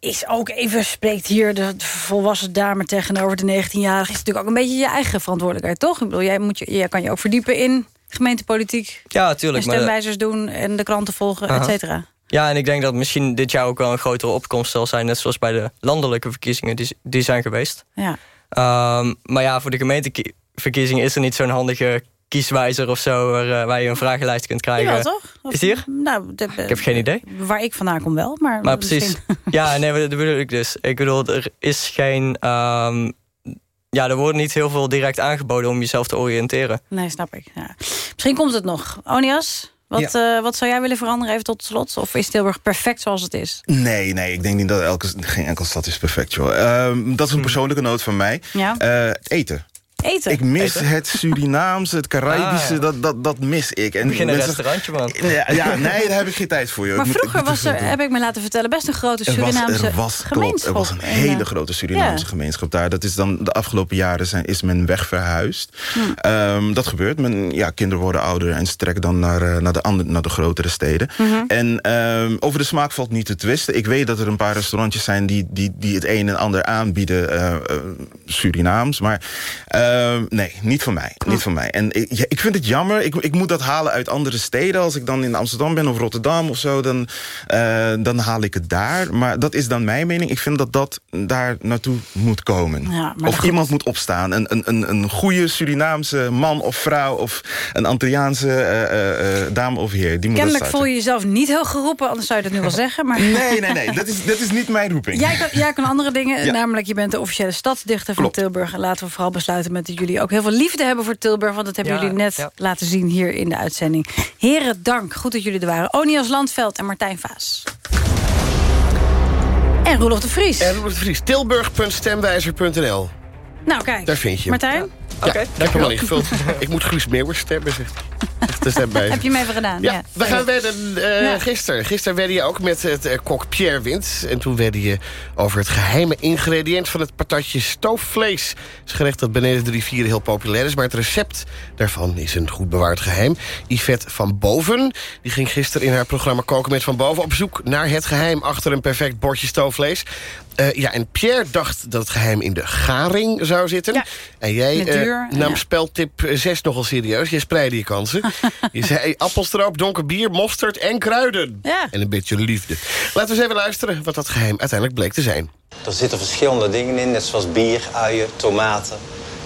Speaker 2: Is ook even, spreekt hier de volwassen dame tegenover de 19-jarige... is natuurlijk ook een beetje je eigen verantwoordelijkheid, toch? Ik bedoel, jij, moet je, jij kan je ook verdiepen in gemeentepolitiek...
Speaker 22: Ja,
Speaker 2: en
Speaker 22: tuurlijk. Maar,
Speaker 2: stemwijzers doen en de kranten volgen, et
Speaker 22: Aha.
Speaker 2: cetera.
Speaker 22: Ja, en ik denk dat misschien dit jaar ook wel een grotere opkomst zal zijn. Net zoals bij de landelijke verkiezingen die, die zijn geweest.
Speaker 2: Ja.
Speaker 22: Ehm, maar ja, voor de gemeenteverkiezingen is er niet zo'n handige kieswijzer of zo... Waar, eh, waar je een vragenlijst kunt krijgen.
Speaker 2: Jawel, toch? Of-
Speaker 22: Is die er?
Speaker 2: Nou, de-
Speaker 22: Ik heb geen idee.
Speaker 2: Waar ik vandaan kom wel, maar...
Speaker 22: Maar precies.
Speaker 2: misschien-
Speaker 22: Ja, nee, dat bedoel ik dus. Ik bedoel, er is geen... ehm, ja, er wordt niet heel veel direct aangeboden om jezelf te oriënteren.
Speaker 2: Nee, snap ik. Ja. Misschien komt het nog. Onias, wat, eh, wat zou jij willen veranderen even tot slot? Of is Tilburg perfect zoals het is?
Speaker 21: Nee, nee, ik denk niet dat elke, geen enkel stad is perfect, joh. Ehm, dat is een persoonlijke noot van mij.
Speaker 2: Ja.
Speaker 21: Eh, eten.
Speaker 2: Eten?
Speaker 21: Ik mis
Speaker 22: Eten?
Speaker 21: het Surinaamse, het Caribische,
Speaker 22: Ah.
Speaker 21: dat, dat, dat mis ik. En
Speaker 22: Begin een restaurantje, man.
Speaker 21: Ja, ja, nee, daar heb ik geen tijd voor. Joh.
Speaker 2: Maar
Speaker 21: moet-
Speaker 2: vroeger was er,
Speaker 21: doen.
Speaker 2: heb ik me laten vertellen, best een grote
Speaker 21: Er was,
Speaker 2: Surinaamse
Speaker 21: er was, klopt,
Speaker 2: gemeenschap.
Speaker 21: er was een
Speaker 2: En,
Speaker 21: hele
Speaker 2: eh,
Speaker 21: grote Surinaamse
Speaker 2: ja.
Speaker 21: gemeenschap daar. Dat is dan de afgelopen jaren zijn, is men wegverhuisd.
Speaker 2: Hm.
Speaker 21: Ehm, dat gebeurt. Men, ja, kinderen worden ouder en ze trekken dan naar, eh, naar, de, andere, naar de grotere steden.
Speaker 2: Mhm.
Speaker 21: En ehm, over de smaak valt niet te twisten. Ik weet dat er een paar restaurantjes zijn die, die, die het een en ander aanbieden, eh, Surinaams. Maar ehm, nee, niet voor mij. Niet voor mij. En ik, ja, ik vind het jammer. Ik, ik moet dat halen uit andere steden. Als ik dan in Amsterdam ben of Rotterdam of zo, dan, eh, dan haal ik het daar. Maar dat is dan mijn mening. Ik vind dat dat daar naartoe moet komen.
Speaker 2: Ja,
Speaker 21: of iemand moet opstaan. Een, een, een, een goede Surinaamse man of vrouw of een Antilliaanse eh, eh, dame of heer. Die moet
Speaker 2: Kennelijk voel je jezelf niet heel geroepen, anders zou je dat nu wel zeggen. Maar...
Speaker 21: Nee, nee, nee. Dat is, dat is niet mijn roeping.
Speaker 2: Jij kan, jij kan andere dingen,
Speaker 21: Ja.
Speaker 2: namelijk je bent de officiële stadsdichter van
Speaker 21: Klopt.
Speaker 2: Tilburg. En laten we vooral besluiten met dat jullie ook heel veel liefde hebben voor Tilburg. Want dat hebben
Speaker 22: Ja,
Speaker 2: jullie net
Speaker 22: ja.
Speaker 2: laten zien hier in de uitzending. Heren, dank. Goed dat jullie er waren. Onias Landveld en Martijn Vaas. En Roelof de Vries.
Speaker 24: En Roelof de Vries, tilburg.stemwijzer.nl.
Speaker 2: Nou, kijk.
Speaker 24: Daar vind je.
Speaker 2: Martijn,
Speaker 24: Ja, ik heb hem al ingevuld. ik moet Guus Meeuwers stemmen, zegt de stemwijzer.
Speaker 2: heb je hem even gedaan?
Speaker 24: Ja, we gaan wedden eh,
Speaker 2: Ja.
Speaker 24: gisteren. Gisteren wedde je ook met het eh, kok Pierre Wind. En toen wedde je over het geheime ingrediënt van het patatje stoofvlees. Het is gerecht dat beneden de rivieren heel populair is. Maar het recept daarvan is een goed bewaard geheim. Yvette van Boven die ging gisteren in haar programma Koken met Van Boven... op zoek naar het geheim achter een perfect bordje stoofvlees. Eh, ja, en Pierre dacht dat het geheim in de garing zou zitten. En jij eh, nam
Speaker 2: ja.
Speaker 24: speltip 6 nogal serieus. Je spreidde je kansen. je zei appelstroop, donker bier, mosterd en kruiden.
Speaker 2: Ja.
Speaker 24: En een beetje liefde. Laten we eens even luisteren wat dat geheim uiteindelijk bleek te zijn.
Speaker 25: Er zitten verschillende dingen in, net zoals bier, uien, tomaten.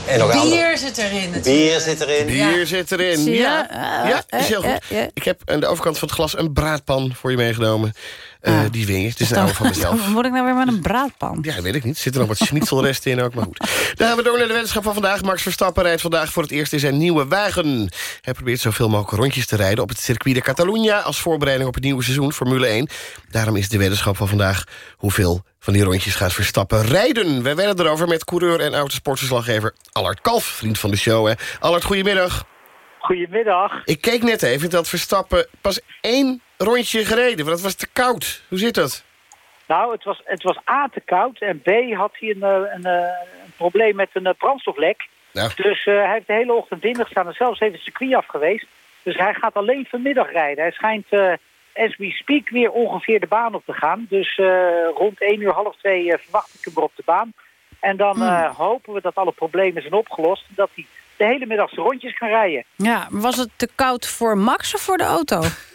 Speaker 25: En nog andere.
Speaker 2: Bier zit erin. natuurlijk.
Speaker 25: Bier zit erin.
Speaker 24: Bier zit erin. Ja,
Speaker 2: Ah,
Speaker 24: ja is heel
Speaker 2: eh,
Speaker 24: goed.
Speaker 2: eh, eh.
Speaker 24: Ik heb aan de overkant van het glas een braadpan voor je meegenomen. Eh, die win je. Het is een oude van mezelf.
Speaker 2: Dan word ik nou weer met een braadpan.
Speaker 24: Ja, weet ik niet. Er zitten nog wat schnitzelresten in ook, maar goed. Dan gaan we door naar de weddenschap van vandaag. Max Verstappen rijdt vandaag voor het eerst in zijn nieuwe wagen. Hij probeert zoveel mogelijk rondjes te rijden op het circuit de Catalunya... als voorbereiding op het nieuwe seizoen, Formule 1. Daarom is de weddenschap van vandaag hoeveel van die rondjes gaat Verstappen rijden. Wij werden erover met coureur en autosportverslaggever Allard Kalf, vriend van de show. Hè. Allard, goedemiddag.
Speaker 26: Goedemiddag.
Speaker 24: Ik keek net even dat Verstappen pas één rondje gereden. Want dat was te koud. Hoe zit dat?
Speaker 26: Nou, het was, het was A te koud en B had hij een, eh, een, eh, een probleem met een eh, brandstoflek. Dus uh, hij heeft de hele ochtend binnen gestaan en zelfs even het circuit af geweest. Dus hij gaat alleen vanmiddag rijden. Hij schijnt, uh, as we speak, weer ongeveer de baan op te gaan. Dus uh, rond 1 uur, half 2 verwacht ik hem weer op de baan. En dan hmm. hopen we dat alle problemen zijn opgelost. En dat hij de hele middag zijn rondjes kan rijden.
Speaker 2: Ja, was het te koud voor Max of voor de auto?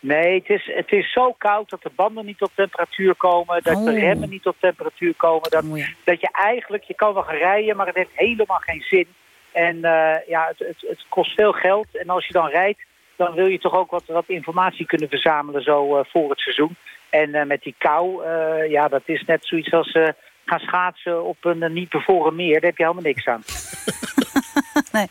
Speaker 26: Nee, het is, het is zo koud dat de banden niet op temperatuur komen. Dat
Speaker 2: Oh.
Speaker 26: de remmen niet op temperatuur komen. Dat, dat je eigenlijk, je kan wel gaan rijden, maar het heeft helemaal geen zin. En uh, ja, het, het, het, kost veel geld. En als je dan rijdt, dan wil je toch ook wat, wat informatie kunnen verzamelen zo uh, voor het seizoen. En uh, met die kou, ja, dat is net zoiets als gaan schaatsen op een niet bevoren meer. Daar heb je helemaal niks aan.
Speaker 2: nee,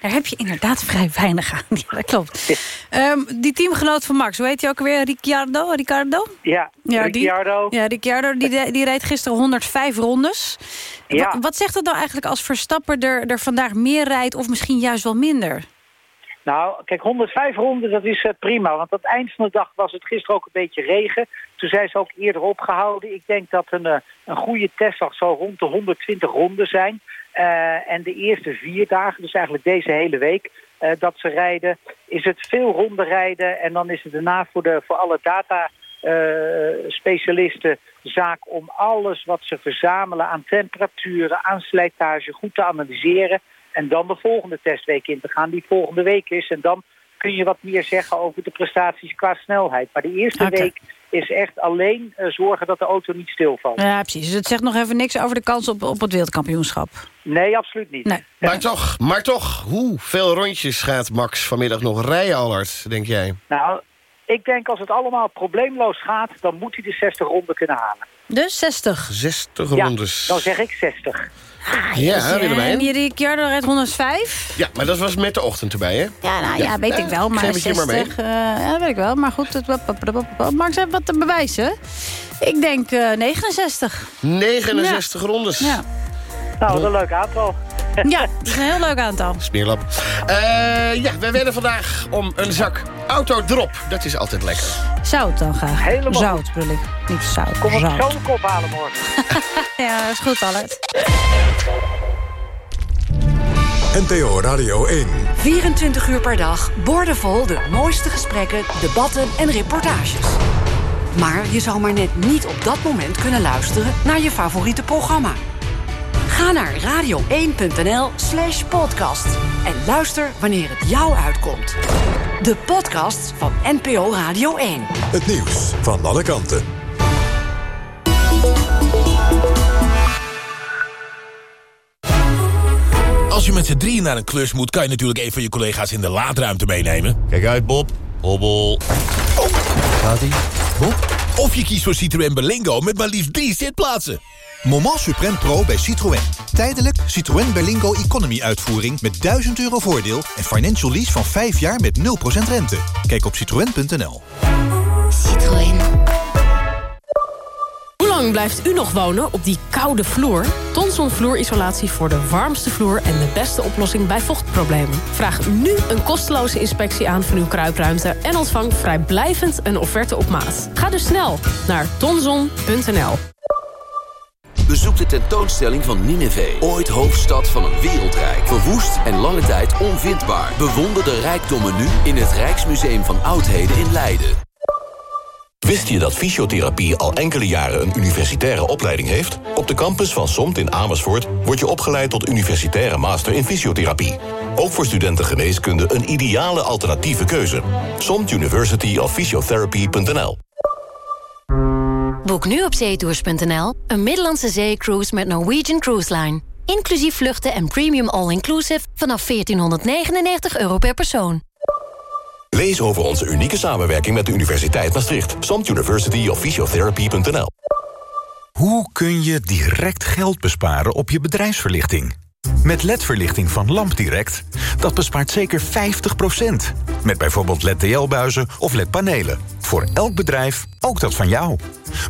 Speaker 2: daar heb je inderdaad vrij weinig aan. Ja, dat klopt. Um, die teamgenoot van Max, hoe heet hij ook alweer? Ricciardo? Ricardo?
Speaker 26: Ja,
Speaker 2: ja
Speaker 26: Ricciardo.
Speaker 2: Die, ja, Ricciardo, die, die reed gisteren 105 rondes.
Speaker 26: Ja.
Speaker 2: Wat, wat zegt dat nou eigenlijk als Verstappen er, er vandaag meer rijdt... of misschien juist wel minder?
Speaker 26: Nou, kijk, 105 ronden, dat is uh, prima. Want aan het eind van de dag was het gisteren ook een beetje regen. Toen zijn ze ook eerder opgehouden. Ik denk dat een, uh, een goede testdag zal rond de 120 ronden zijn. Uh, en de eerste vier dagen, dus eigenlijk deze hele week, uh, dat ze rijden, is het veel ronden rijden. En dan is het daarna voor, de, voor alle data uh, specialisten zaak om alles wat ze verzamelen aan temperaturen, aan slijtage goed te analyseren. En dan de volgende testweek in te gaan, die volgende week is. En dan kun je wat meer zeggen over de prestaties qua snelheid. Maar de eerste okay. week is echt alleen uh, zorgen dat de auto niet stilvalt.
Speaker 2: Ja, precies. Dus het zegt nog even niks over de kans op, op het wereldkampioenschap.
Speaker 26: Nee, absoluut niet.
Speaker 2: Nee.
Speaker 24: Maar toch, maar toch, hoeveel rondjes gaat Max vanmiddag nog rijden, Allard, denk jij?
Speaker 26: Nou, ik denk als het allemaal probleemloos gaat... dan moet hij de 60 ronden kunnen halen.
Speaker 2: Dus 60?
Speaker 24: 60
Speaker 26: ja,
Speaker 24: rondes.
Speaker 26: dan zeg ik 60.
Speaker 24: Ah, ja, Willemijn.
Speaker 2: En die Ricciardo rijdt 105?
Speaker 24: Ja, maar dat was met de ochtend erbij, hè?
Speaker 2: Ja, nou, ja, ja weet ik wel. Maar
Speaker 24: geef
Speaker 2: 60,
Speaker 24: maar mee.
Speaker 2: Uh, ja, dat weet ik wel. Maar goed, het, Max heeft wat te bewijzen. Ik denk uh, 69.
Speaker 24: 69 ja. rondes.
Speaker 2: Ja.
Speaker 26: Nou, wat een leuk aantal.
Speaker 2: Ja, dat is een heel leuk aantal.
Speaker 24: Smeerlap. Uh, ja, wij werden vandaag om een zak autodrop. Dat is altijd lekker.
Speaker 2: Zout dan graag.
Speaker 26: Helemaal
Speaker 2: Zout bedoel ik. Niet zout.
Speaker 26: Kom
Speaker 2: zout.
Speaker 26: op zo'n kop halen morgen.
Speaker 2: ja, is goed, Allard.
Speaker 27: NTO Radio 1.
Speaker 12: 24 uur per dag, boordevol de mooiste gesprekken, debatten en reportages. Maar je zou maar net niet op dat moment kunnen luisteren naar je favoriete programma. Ga naar radio1.nl slash podcast en luister wanneer het jou uitkomt. De podcast van NPO Radio 1.
Speaker 27: Het nieuws van alle kanten.
Speaker 1: Als je met z'n drieën naar een klus moet... kan je natuurlijk een van je collega's in de laadruimte meenemen. Kijk uit, Bob. Hobbel. Oh, gaat-ie. Bob? Of je kiest voor Citroën Berlingo met maar liefst drie zitplaatsen.
Speaker 11: Moment Supreme Pro bij Citroën. Tijdelijk Citroën Berlingo Economy uitvoering met 1000 euro voordeel... en financial lease van 5 jaar met 0% rente. Kijk op citroën.nl.
Speaker 28: Citroën. Hoe lang blijft u nog wonen op die koude vloer? Tonson vloerisolatie voor de warmste vloer en de beste oplossing bij vochtproblemen. Vraag nu een kosteloze inspectie aan van uw kruipruimte... en ontvang vrijblijvend een offerte op maat. Ga dus snel naar tonson.nl.
Speaker 18: Bezoek de tentoonstelling van Nineveh. Ooit hoofdstad van een wereldrijk. Verwoest en lange tijd onvindbaar. Bewonder de rijkdommen nu in het Rijksmuseum van Oudheden in Leiden.
Speaker 9: Wist je dat fysiotherapie al enkele jaren een universitaire opleiding heeft? Op de campus van SOMT in Amersfoort word je opgeleid tot universitaire master in fysiotherapie. Ook voor studenten geneeskunde een ideale alternatieve keuze. SOMT University of
Speaker 8: Boek nu op zeetours.nl een Middellandse zeecruise met Norwegian Cruise Line. Inclusief vluchten en premium all-inclusive vanaf 1499 euro per persoon.
Speaker 9: Lees over onze unieke samenwerking met de Universiteit Maastricht. Samt University of Physiotherapy.nl
Speaker 11: Hoe kun je direct geld besparen op je bedrijfsverlichting? Met LED-verlichting van LampDirect, dat bespaart zeker 50%. Met bijvoorbeeld LED-TL-buizen of LED-panelen. Voor elk bedrijf, ook dat van jou.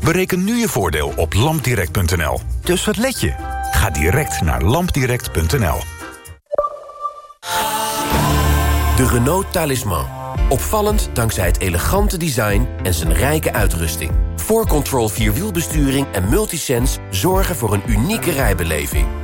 Speaker 11: Bereken nu je voordeel op lampdirect.nl. Dus wat let je? Ga direct naar lampdirect.nl.
Speaker 18: De Renault Talisman. Opvallend dankzij het elegante design en zijn rijke uitrusting. 4Control Vierwielbesturing en Multisense zorgen voor een unieke rijbeleving.